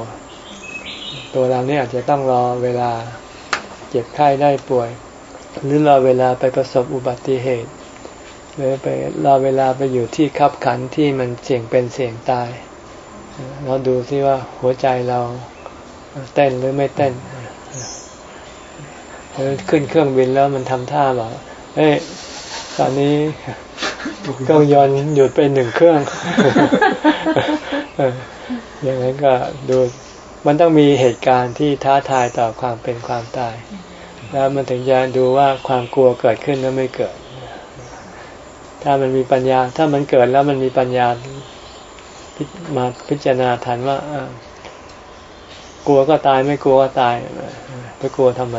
ตัวเราเนี่ยอาจจะต้องรอเวลาเจ็บไข้ได้ป่วย หรือรอเวลาไปประสบอุบัติเหตุหรือไปรอเวลาไปอยู่ที่คับขันที่มันเสี่ยงเป็นเสี่ยงตาย เราดูซิว่าหัวใจเรา เต้นหรือไม่เต้นหรือขึ้นเครื่องบินแล้วมันทำท่าบอกเอ้ยตอนนี้เครื่องยนต์หยุดไปหนึ่งเครื่องอย่างนั้นก็ดูมันต้องมีเหตุการณ์ที่ท้าทายต่อความเป็นความตาย แล้วมันถึงจะดูว่าความกลัวเกิดขึ้นหรือไม่เกิด ถ้ามันมีปัญญา ถ้ามันเกิดแล้วมันมีปัญญามาพิจารณาทันว่าอ กลัวก็ตายไม่กลัวก็ตายไปกลัวทำไม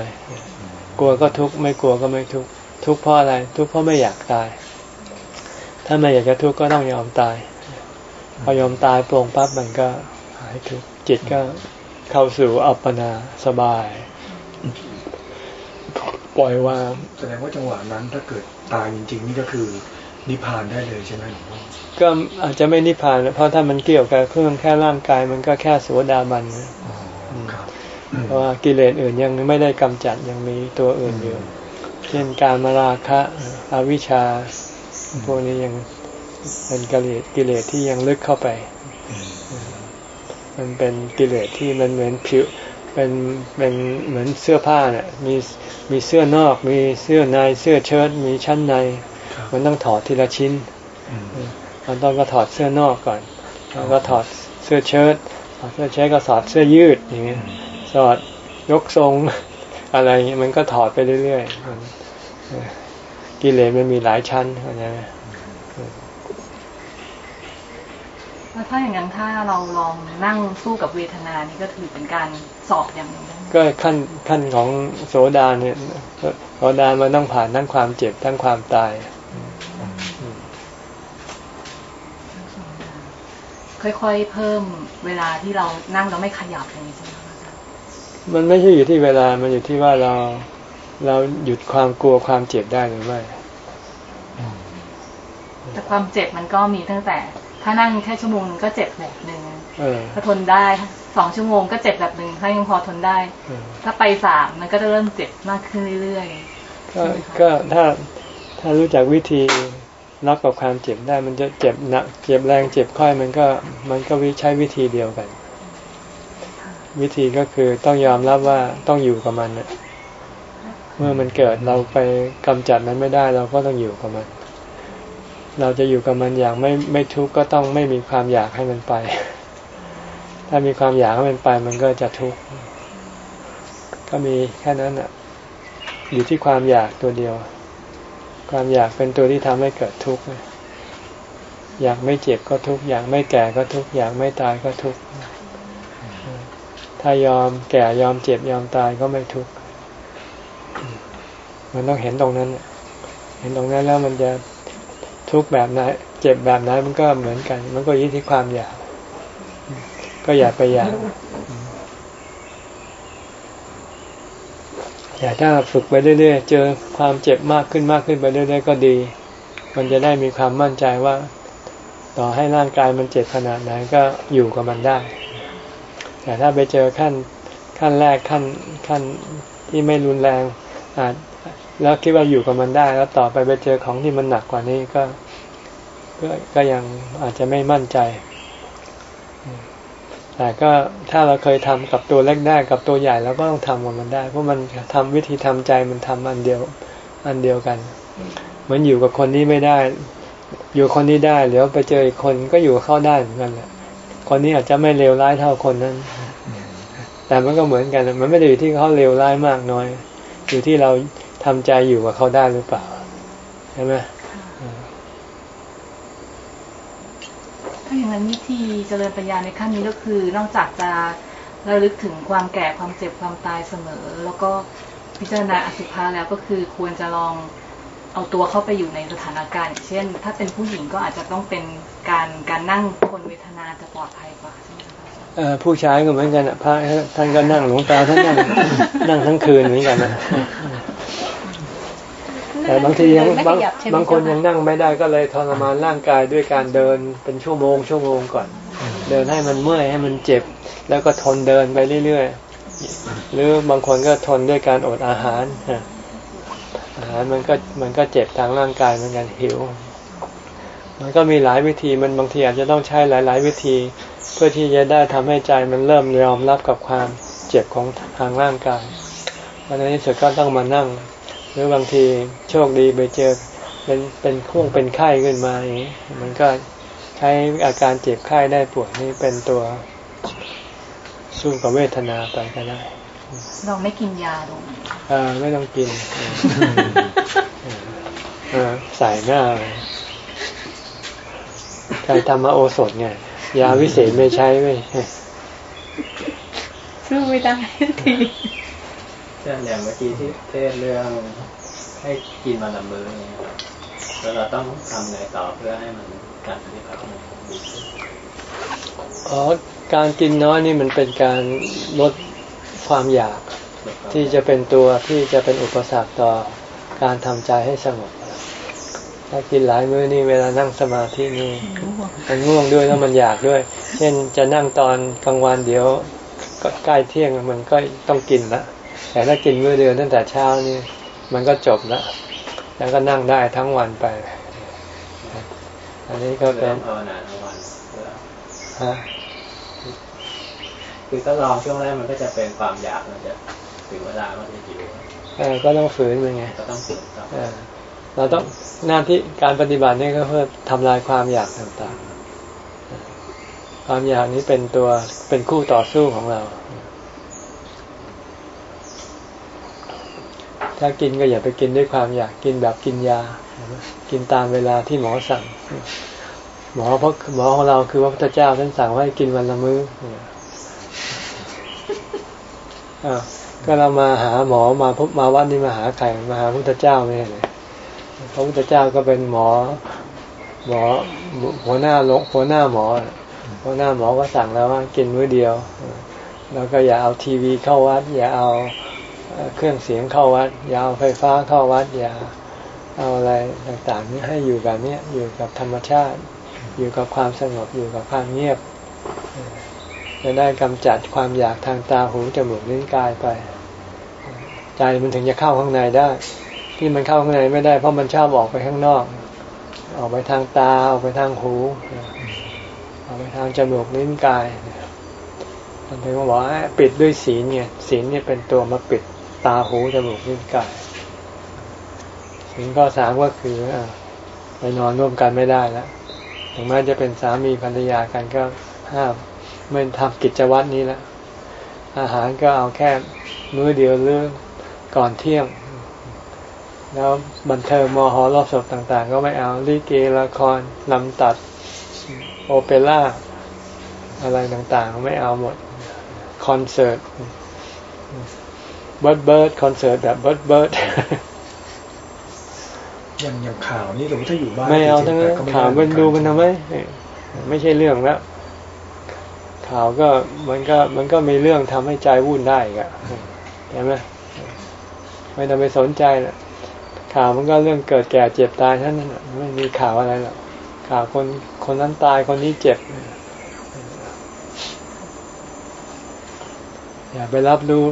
กลัวก็ทุกข์ไม่กลัวก็ไม่ทุกข์ทุกข์เพราะอะไร ทุกข์เพราะไม่อยากตาย ถ้าไม่อยากจะทุกข์ก็ต้องยอมตาย พอยอมตายปรงปั๊บมันก็หายทุกข์จิตก็เข้าสู่อัปปนาสบาย ปล่อยวางแสดงว่าจังหวะนั้นถ้าเกิดตายจริง ๆ นี่ก็คือนิพพานได้เลยใช่ไหมหลวงพ่อก็อาจจะไม่นิพพานนะเพราะถ้ามันเกี่ยวกับเพื่องแค่ร่างกายมันก็แค่โสดาบันนะอ๋อครับ เพราะว่ากิเลสอื่นยังไม่ได้กำจัดยังมีตัวอื่นอยู่ เช่นการมาราคะอวิชชาพวกนี้ยังเป็นกิเลสกิเลสที่ยังลึกเข้าไป มันเป็นกิเลสที่มันเหมือนผิวเป็นเป็นเหมือนเสื้อผ้าเนี่ยมีมีเสื้อนอก มีเสื้อในเสื้อเชิ้ตมีชั้นในครับมันต้องถอดทีละชิ้นอืมมันต้องก็ถอดเสื้อนอกก่อน แล้วก็ถอดเสื้อเชิ้ตถอด เสื้อเชิ้ตก็ถอดเสื้อยืดอย่างเงี้ยถอดยกทรงอะไรอย่างเงี้ยมันก็ถอดไปเรื่อยๆมันเออกิเลสมันมีหลายชั้นเข้าใจไหมแล้วถ้าอย่างนั้นถ้าเราลองนั่งสู้กับเวทนานี่ก็ถือเป็นการสอบอย่างหนึ่งได้ไหมก็ขั้นขั้นของโสดาเนี่ยโสดามันต้องผ่านทั้งความเจ็บทั้งความตาย ค่อยๆ เพิ่มเวลาที่เรานั่งเราไม่ขยับอย่างนี้ใช่ไหมคะอาจารย์มันไม่ใช่อยู่ที่เวลา มันอยู่ที่ว่าเราเราหยุดความกลัวความเจ็บได้หรือไม่ แต่ความเจ็บมันก็มีตั้งแต่ ถ้านั่งแค่ชั่วโมงนึงก็เจ็บแบบหนึ่งเออถ้าทนได้สองชั่วโมงก็เจ็บแบบหนึ่งถ้ายังพอทนได้เออถ้าไปสามมันก็จะเริ่มเจ็บมากขึ้นเรื่อยก็ก็ถ้าถ้ารู้จักวิธี รับกับความเจ็บได้มันจะเจ็บหนักเจ็บแรงเจ็บค่อยมันก็มันก็วิใช้วิธีเดียวกัน วิธีก็คือต้องยอมรับว่าต้องอยู่กับมันเมื่อมันเกิดเราไปกำจัดมันไม่ได้เราก็ต้องอยู่กับมัน เราจะอยู่กับมันอย่างไม่ไม่ทุกข์ก็ต้องไม่มีความอยากให้มันไป ถ้ามีความอยากให้มันไปมันก็จะทุกข์ก็มีแค่นั้นอะ อยู่ที่ความอยากตัวเดียว ความอยากเป็นตัวที่ทำให้เกิดทุกข์อยากไม่เจ็บก็ทุกข์อยากไม่แก่ก็ทุกข์อยากไม่ตายก็ทุกข์ถ้ายอมแก่ยอมเจ็บยอมตายก็ไม่ทุกข์มันต้องเห็นตรงนั้น เห็นตรงนั้นแล้วมันจะทุกข์แบบไหนเจ็บแบบไหนมันก็เหมือนกัน มันก็ยู่ที่ความอยาก ก็อย่าไปอยาก แต่ถ้าฝึกไปเรื่อยๆ เจอความเจ็บมากขึ้นมากขึ้นไปเรื่อยๆ ก็ดี มันจะได้มีความมั่นใจว่า ต่อให้ร่างกายมันเจ็บขนาดไหนก็อยู่กับมันได้ แต่ถ้าไปเจอขั้นขั้นแรกขั้นขั้นที่ไม่รุนแรงอาจแล้วคิดว่าอยู่กับมันได้ แล้วต่อไปไปเจอของที่มันหนักกว่านี้ก็ก็ก็ยังอาจจะไม่มั่นใจ แต่ก็ถ้าเราเคยทำกับตัวเล็กได้กับตัวใหญ่เราก็ต้องทำกับมันได้ เพราะมันทำวิธีทำใจมันทำอันเดียวอันเดียวกัน เหมือนอยู่กับคนนี้ไม่ได้ อยู่คนนี้ได้เดี๋ยวไปเจออีกคนก็อยู่เข้าได้เหมือนกันแหละคนนี้อาจจะไม่เลวร้ายเท่าคนนั้น แต่มันก็เหมือนกันมันไม่ได้อยู่ที่เขาเลวร้ายมากน้อย อยู่ที่เราทำใจอยู่กับเขาได้หรือเปล่าใช่ไหม ๆ ถ้าอย่าง นั้นวิธีเจริญปัญญาในขั้นนี้ก็คือ นอกจากจะระลึกถึงความแก่ความเจ็บความตายเสมอ แล้วก็พิจารณาอสุภะแล้วก็คือควรจะลองเอาตัวเข้าไปอยู่ในสถานการณ์ เช่น ถ้าเป็นผู้หญิงก็อาจจะต้องเป็นการการนั่งคนเวทนาจะปลอดภัยกว่าใช่ไหมผู้ชายก็เหมือนกันพระท่านก็นั่งหลวงตาท่านนั่งนั่งทั้งคืนเหมือนกันนะ แต่บางทียังไม่บางขยับใช่ไหมบางคนเจ้ยังนั่งไม่ได้ก็เลยทรมานร่างกายด้วยการเดินเป็นชั่วโมง ชั่วโมงก่อน เดินให้มันเมื่อยให้มันเจ็บ แล้วก็ทนเดินไปเรื่อยๆหรือบางคนก็ทนด้วยการอดอาหารฮะอาหารมันก็มันก็เจ็บทางร่างกายเหมือนกันหิว มันก็มีหลายวิธีมันบางทีอาจจะต้องใช้หลาย ๆ วิธี เพื่อที่จะได้ทำให้ใจมันเริ่มยอมรับกับความเจ็บของทางร่างกายเพราะฉะนั้นที่สุดก็ต้องมานั่ง หรือบางทีโชคดีไปเจอเป็นเป็นข่วงเป็นไข้ขึ้นมาอย่างนี้มันก็ใช้อาการเจ็บไข้ได้ปวดนี่เป็นตัวสู้กับเวทนาไปก็ได้เราไม่กินยาดูเออไม่ต้องกินเออเออใส่หน้าเลยใครทำมาโอสถไงยาวิเศษไม่ใช้ไม่สู้ไม่ได้ที เช่นอย่างเมื่อกี้ที่เทศเรื่องให้กินวันละมื้อเนี่ยครับแล้วเราต้องทำไงต่อเพื่อให้มันการปฏิบัติมันดีขึ้นอ๋อการกินน้อยนี่มันเป็นการลดความอยาก ที่จะเป็นตัวที่จะเป็นอุปสรรคต่อการทำใจให้สงบถ้ากินหลายมื้อนี่เวลานั่งสมาธินี่มันง่วงด้วยแล้วมันอยากด้วย เช่นจะนั่งตอนกลางวันเดี๋ยว ก็ใกล้เที่ยงมันก็ต้องกินละ แต่ถ้ากินมื้อเดียวตั้งแต่เช้านี่มันก็จบละแล้วก็นั่งได้ทั้งวันไป อันนี้ก็เพื่เป็อนภาวนาทั้งวันเพื่อฮะคือถ้าลองช่วงแรกมันก็จะเป็นความอยากมันจะถึงเวลามันจะหิวเออก็ต้องฝืนมันไงก็ต้องฝืนต่อเออเราต้องหน้าที่การปฏิบัตินี่ก็เพื่อทำลายความอยากต่างๆ ความอยากนี้เป็นตัวเป็นคู่ต่อสู้ของเรา ถ้ากินก็อย่าไปกินด้วยความอยากกินแบบกินยา กินตามเวลาที่หมอสั่ง หมอเพราะหมอของเราคือพระพุทธเจ้าท่านสั่งว่าให้กินวันละมื้ออ่าก็เรามาหาหมอมาพบมาวัดนี่มาหาใครมาหาพระพุทธเจ้าไม่ใช่เลยพระพุทธเจ้าก็เป็นหมอ หมอหัวหน้าลงหัวหน้าหมอหัวหน้าหมอก็สั่งแล้วว่ากินมื้อเดียว แล้วก็อย่าเอาทีวีเข้าวัด อย่าเอา เครื่องเสียงเข้าวัด อย่าเอาไฟฟ้าเข้าวัด อย่าเอาอะไรต่างๆนี่ให้อยู่แบบนี้อยู่กับธรรมชาติ อยู่กับความสงบอยู่กับความเงียบ จะได้กำจัดความอยากทางตาหูจมูกลิ้นกายไป ใจมันถึงจะเข้าข้างในได้ ที่มันเข้าข้างในไม่ได้เพราะมันชอบออกไปข้างนอก ออกไปทางตาออกไปทางหูออกไปทางจมูกลิ้นกายมันถึงบอกว่าปิดด้วยศีลไงศีลเนี่ยเป็นตัวมาปิด ตาหูจมูกลิ้นกายศีลข้อสามก็คืออ่าไปนอนร่วมกันไม่ได้แล้วถึงแม้จะเป็นสามีภรรยากันก็ห้ามไม่ทำกิจวัตรนี้แล้วอาหารก็เอาแค่มื้อเดียวหรือก่อนเที่ยง แล้วบันเทิงมอหอรอบศพต่าง ๆ ก็ไม่เอาลิเกละครลำตัด โอเปร่าอะไรต่างๆ ไม่เอาหมด คอนเสิร์ต เบิร์ดเบิร์ดคอนเสิร์ตแบบเบิร์ดเบิร์ดอย่างอย่างข่าวนี่สมมติถ้าอยู่บ้านไม่เอาทั้งนั้นจริๆก็ไม่ข่าวได้มันดูมันทำไมไม่ใช่เรื่องแล้วข่าวก็มันก็มันก็มีเรื่องทำให้ใจวุ่นได้อีกอะใช่ไหมไม่ต้องไปสนใจนะข่าวมันก็เรื่องเกิดแก่เจ็บตายเท่านั้นน่ะไม่มีข่าวอะไรหรอกข่าวคนคนนั้นตายคนนี้เจ็บอย่าไปรับรู้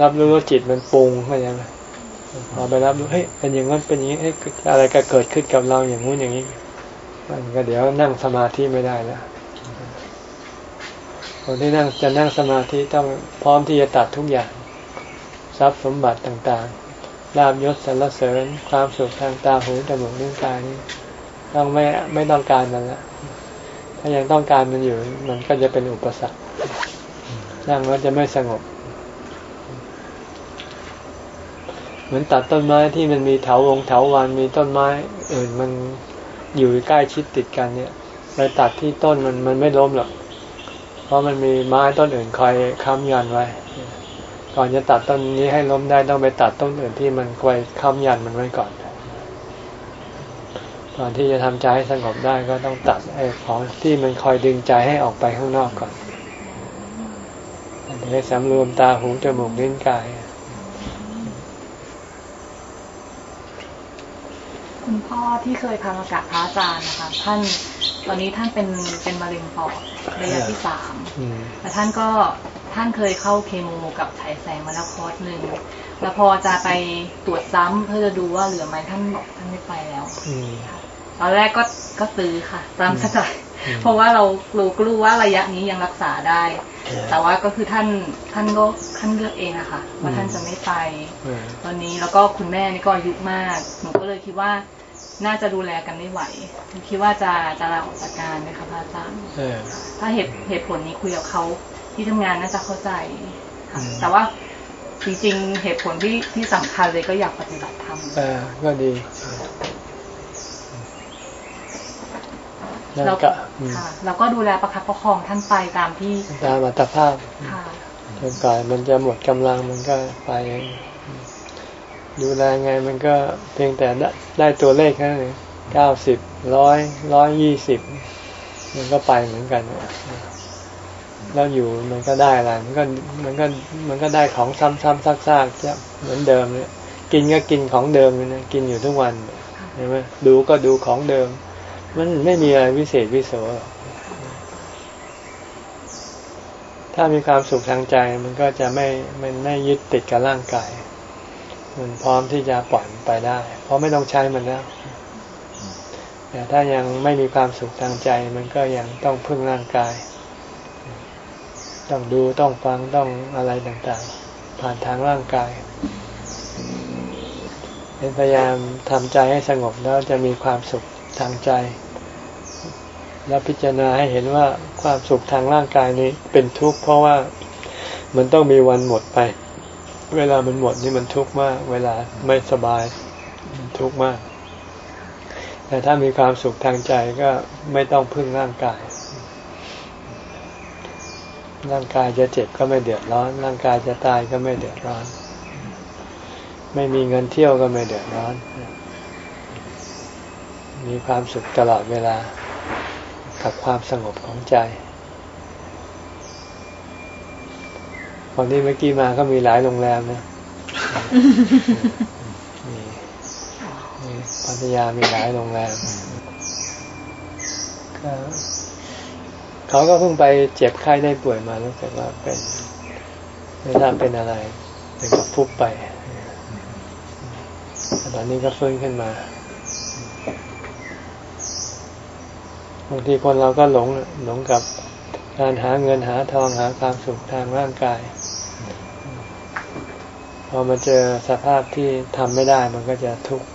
รับรู้ว่าจิตมันปรุงเข้าใจไหมพอไปรับรู้เฮ้ยเป็นอย่างนั้นเป็นอย่างนี้เฮ้ยอะไรก็เกิดขึ้นกับเราอย่างงู้นอย่างนี้มันก็เดี๋ยวนั่งสมาธิไม่ได้แล้วคนที่นั่งจะนั่งสมาธิต้องพร้อมที่จะตัดทุกอย่างทรัพย์สมบัติต่างๆลาบยศสรรเสริญความสุขทางตาหูจมูกนิ้วกายนี้ต้องไม่ไม่ต้องการมันละถ้ายังต้องการมันอยู่ มันก็จะเป็นอุปสรรคนั่งแล้วจะไม่สงบ เหมือนตัดต้นไม้ที่มันมีเถาวงเถาวันมีต้นไม้อื่นมันอยู่ใกล้ชิดติดกันเนี่ยไปตัดที่ต้นมันมันไม่ล้มหรอกเพราะมันมีไม้ต้นอื่นคอยค้ำยันไว้ ก่อนจะตัดต้นนี้ให้ล้มได้ต้องไปตัดต้นอื่นที่มันคอยค้ำยันมันไว้ก่อนก่อนที่จะทำใจให้สงบได้ก็ต้องตัดไอ้ของที่มันคอยดึงใจให้ออกไปข้างนอกก่อนถึงจะสำรวมตาหูจมูกลิ้นกาย คุณพ่อที่เคยพามากราบพระอาจารย์นะคะท่านตอนนี้ท่านเป็นเป็นมะเร็งปอดระยะที่สามอืมแต่ท่านก็ท่านเคยเข้าเคมีกับฉายแสงมาแล้วคอร์สหนึ่งแล้วพอจะไปตรวจซ้ำเพื่อจะดูว่าเหลือไหมท่านบอกท่านไม่ไปแล้วอืมตอนแรกก็ก็ซื้อค่ะ ตามสไตล์อืมเพราะว่าเรารู้ก็รู้ว่าระยะนี้ยังรักษาได้ แต่ว่าก็คือท่านท่านก็ท่านเลือกเองอะค่ะว่าท่านจะไม่ไปเออตอนนี้แล้วก็คุณแม่นี่ก็อายุมากหนูก็เลยคิดว่า น่าจะดูแลกันไม่ไหวหนูคิดว่าจะจะลาออกจากการไหมคะพระอาจารย์เออถ้าเหตุเหตุผลนี้คุยกับเขาที่ทำงานน่าจะเข้าใจค่ะอืมแต่ว่าจริงๆเหตุผลที่ที่สำคัญเลยก็อยากปฏิบัติธรรมเออก็ดีแล้วเราก็อืมค่ะเราก็ดูแลประคับประคองท่านไปตามที่ตามอัตภาพค่ะจนกว่ามันจะหมดกำลังมันก็ไปเอง ดูแลไงมันก็เพียงแต่ได้ตัวเลขแค่นั้นเก้าสิบร้อยร้อยยี่สิบมันก็ไปเหมือนกันแล้วอยู่มันก็ได้อะไรมันก็มันก็มันก็ได้ของซ้ำๆซากๆจะเหมือนเดิมเลยกินก็กินของเดิมเลยนะกินอยู่ทุกวันเห็นไหมดูก็ดูของเดิม มันไม่มีอะไรวิเศษวิโสหรอกถ้ามีความสุขทางใจมันก็จะไม่ไม่ไม่ยึดติดกับร่างกาย มันพร้อมที่จะปล่อยมันไปได้ เพราะไม่ต้องใช้มันแล้วแต่ถ้ายังไม่มีความสุขทางใจ มันก็ยังต้องพึ่งร่างกาย ต้องดูต้องฟังต้องอะไรต่างๆ ผ่านทางร่างกายเป็นพยายามทำใจให้สงบแล้วจะมีความสุขทางใจ แล้วพิจารณาให้เห็นว่าความสุขทางร่างกายนี้เป็นทุกข์เพราะว่ามันต้องมีวันหมดไป เวลามันหมดนี่มันทุกข์มาก เวลาไม่สบายทุกข์มาก แต่ถ้ามีความสุขทางใจก็ไม่ต้องพึ่งร่างกาย ร่างกายจะเจ็บก็ไม่เดือดร้อน ร่างกายจะตายก็ไม่เดือดร้อน ไม่มีเงินเที่ยวก็ไม่เดือดร้อน มีความสุขตลอดเวลากับความสงบของใจ คนที่เมื่อกี้มาก็มีหลายโรงแรมนะพัทยามีหลายโรงแรมก็เขาก็เพิ่งไปเจ็บไข้ได้ป่วยมารู้สึกว่าเป็นไม่ทราบเป็นอะไรถึงกับฟุบไปตอนนี้ก็ฟื้นขึ้นมาบางทีคนเราก็หลงหลงกับการหาเงินหาทองหาความสุขทางร่างกาย พอมาเจอสภาพที่ทำไม่ได้มันก็จะทุกข์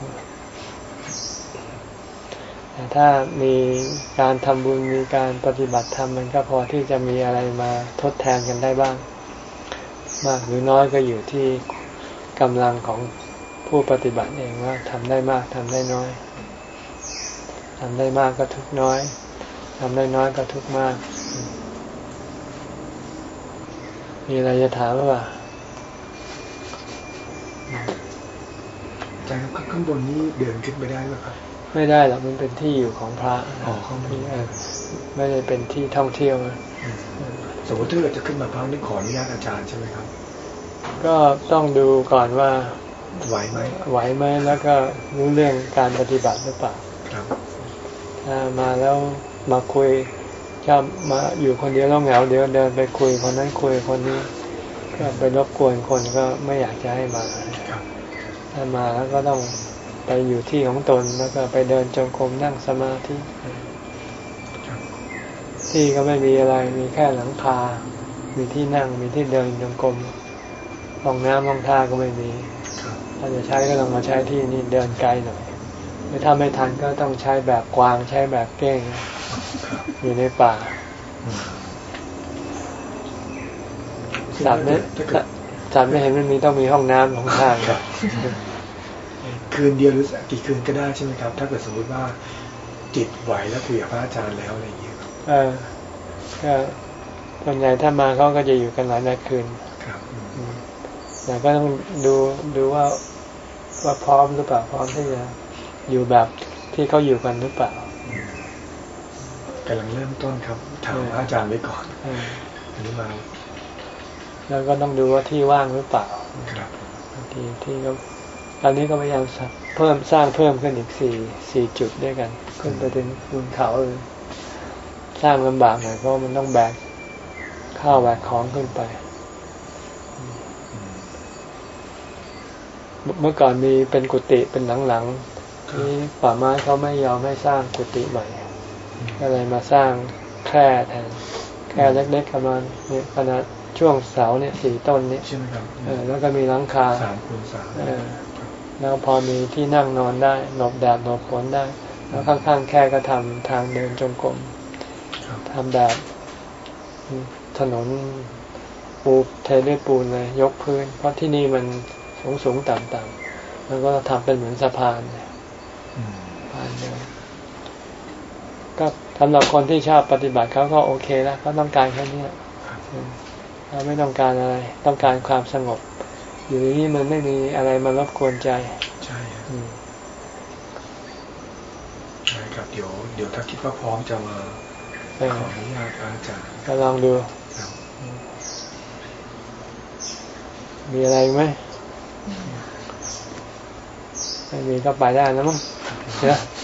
แต่ถ้ามีการทำบุญมีการปฏิบัติธรรมมันก็พอที่จะมีอะไรมาทดแทนกันได้บ้าง มากหรือน้อยก็อยู่ที่กำลังของผู้ปฏิบัติเองว่าทำได้มากทำได้น้อยทำได้มากก็ทุกน้อยทำได้น้อยก็ทุกมาก มีอะไรจะถามหรือเปล่าาจารย์ครับข้างบนนี้เดินขึ้นไปได้ไหมครับ ไม่ได้หรอกมันเป็นที่อยู่ของพระอ๋อของพระที่เออไม่ได้เป็นที่ท่องเที่ยวนะสมมติถ้าเกิดจะขึ้นมาพักนี่ขออนุญาตอาจารย์ใช่ไหมครับ ก็ต้องดูก่อนว่าไหวไหมไหวไหมแล้วก็รู้เรื่องการปฏิบัติหรือเปล่าครับถ้ามาแล้วมาคุยชอบมาอยู่คนเดียวแล้วเหงาเดี๋ยวเดินไปคุยคนนั้นคุยคนนี้ ก็ไปรบกวนคนก็ไม่อยากจะให้มาครับ ถ้ามาแล้วก็ต้องไปอยู่ที่ของตนแล้วก็ไปเดินจงกรมนั่งสมาธิครับที่ก็ไม่มีอะไรมีแค่หลังคา มีที่นั่งมีที่เดินจงกรมห้องน้ำห้องท่าก็ไม่มีครับถ้าจะใช้ก็ต้องมาใช้ที่นี่เดินไกลหน่อยหรือถ้าไม่ทันก็ต้องใช้แบบกวางใช้แบบเก้ง อยู่ในป่าสัตว์ไม่ถ้าเกิดสัตว์ไม่เห็นมันมีต้องมีห้องน้ำของท่าง ครับคืนเดียวหรือกี่คืนก็ได้ใช่ไหมครับ ถ้าเกิดสมมติว่าจิตไหวแล้วคุยกับพระอาจารย์แล้วอะไรอย่างเงี้ยครับเออก็ส่วนใหญ่ถ้ามาเขาก็จะอยู่กันหลายนาคืนครับอืมอืมแต่ก็ต้องดูดูว่าว่าพร้อมหรือเปล่าพร้อมที่จะอยู่แบบที่เขาอยู่กันหรือเปล่ากำลังเริ่มต้นครับถามพระอาจารย์ไว้ก่อนเอออันนี้มาแล้วก็ต้องดูว่าที่ว่างหรือเปล่าครับบางทีที่ก็ ตอนนี้ก็พยายามสร้างเพิ่มสร้างเพิ่มขึ้นอีกสี่สี่จุดด้วยกัน ขึ้นไปถึงบนเขาเลยสร้างลำบากหน่อยเพราะมันต้องแบกข้าวแบกของขึ้นไป เมื่อก่อนมีเป็นกุฏิเป็นหลังๆที่ป่าไม้เขาไม่ยอมให้สร้างกุฏิใหม่ก็เลยมาสร้างแคร่แทนแคร่เล็กๆประมาณเนี่ยขนาดช่วงเสาเนี่ยสี่ต้นเนี่ยใช่ไหมครับเออแล้วก็มีหลังคาสามคูณสามเออ แล้วพอมีที่นั่งนอนได้หลบแดดหลบฝนได้ แล้วข้างๆแค่ก็ทำทางเดินจงกรมครับทำแบบถนนปูเทด้วยปูนเลยยกพื้น เพราะที่นี่มันสูงสูงต่ำต่ำๆแล้วก็ทำเป็นเหมือนสะพานเนี่ยอืมสะพานเดินก็สำหรับคนที่ชอบปฏิบัติเขาก็โอเคแล้วเขาต้องการแค่นี้ครับอืมเราไม่ต้องการอะไร ต้องการความสงบ อยู่นี่มันไม่มีอะไรมารบกวนใจ ใช่ครับอืมใช่ครับเดี๋ยวเดี๋ยวถ้าคิดว่าพร้อมจะมาเออขออนุญาตพระอาจารย์ก็ลองดูครับมีอะไรอีกไหมไม่มีก็ไปได้นะมั้งเนอะค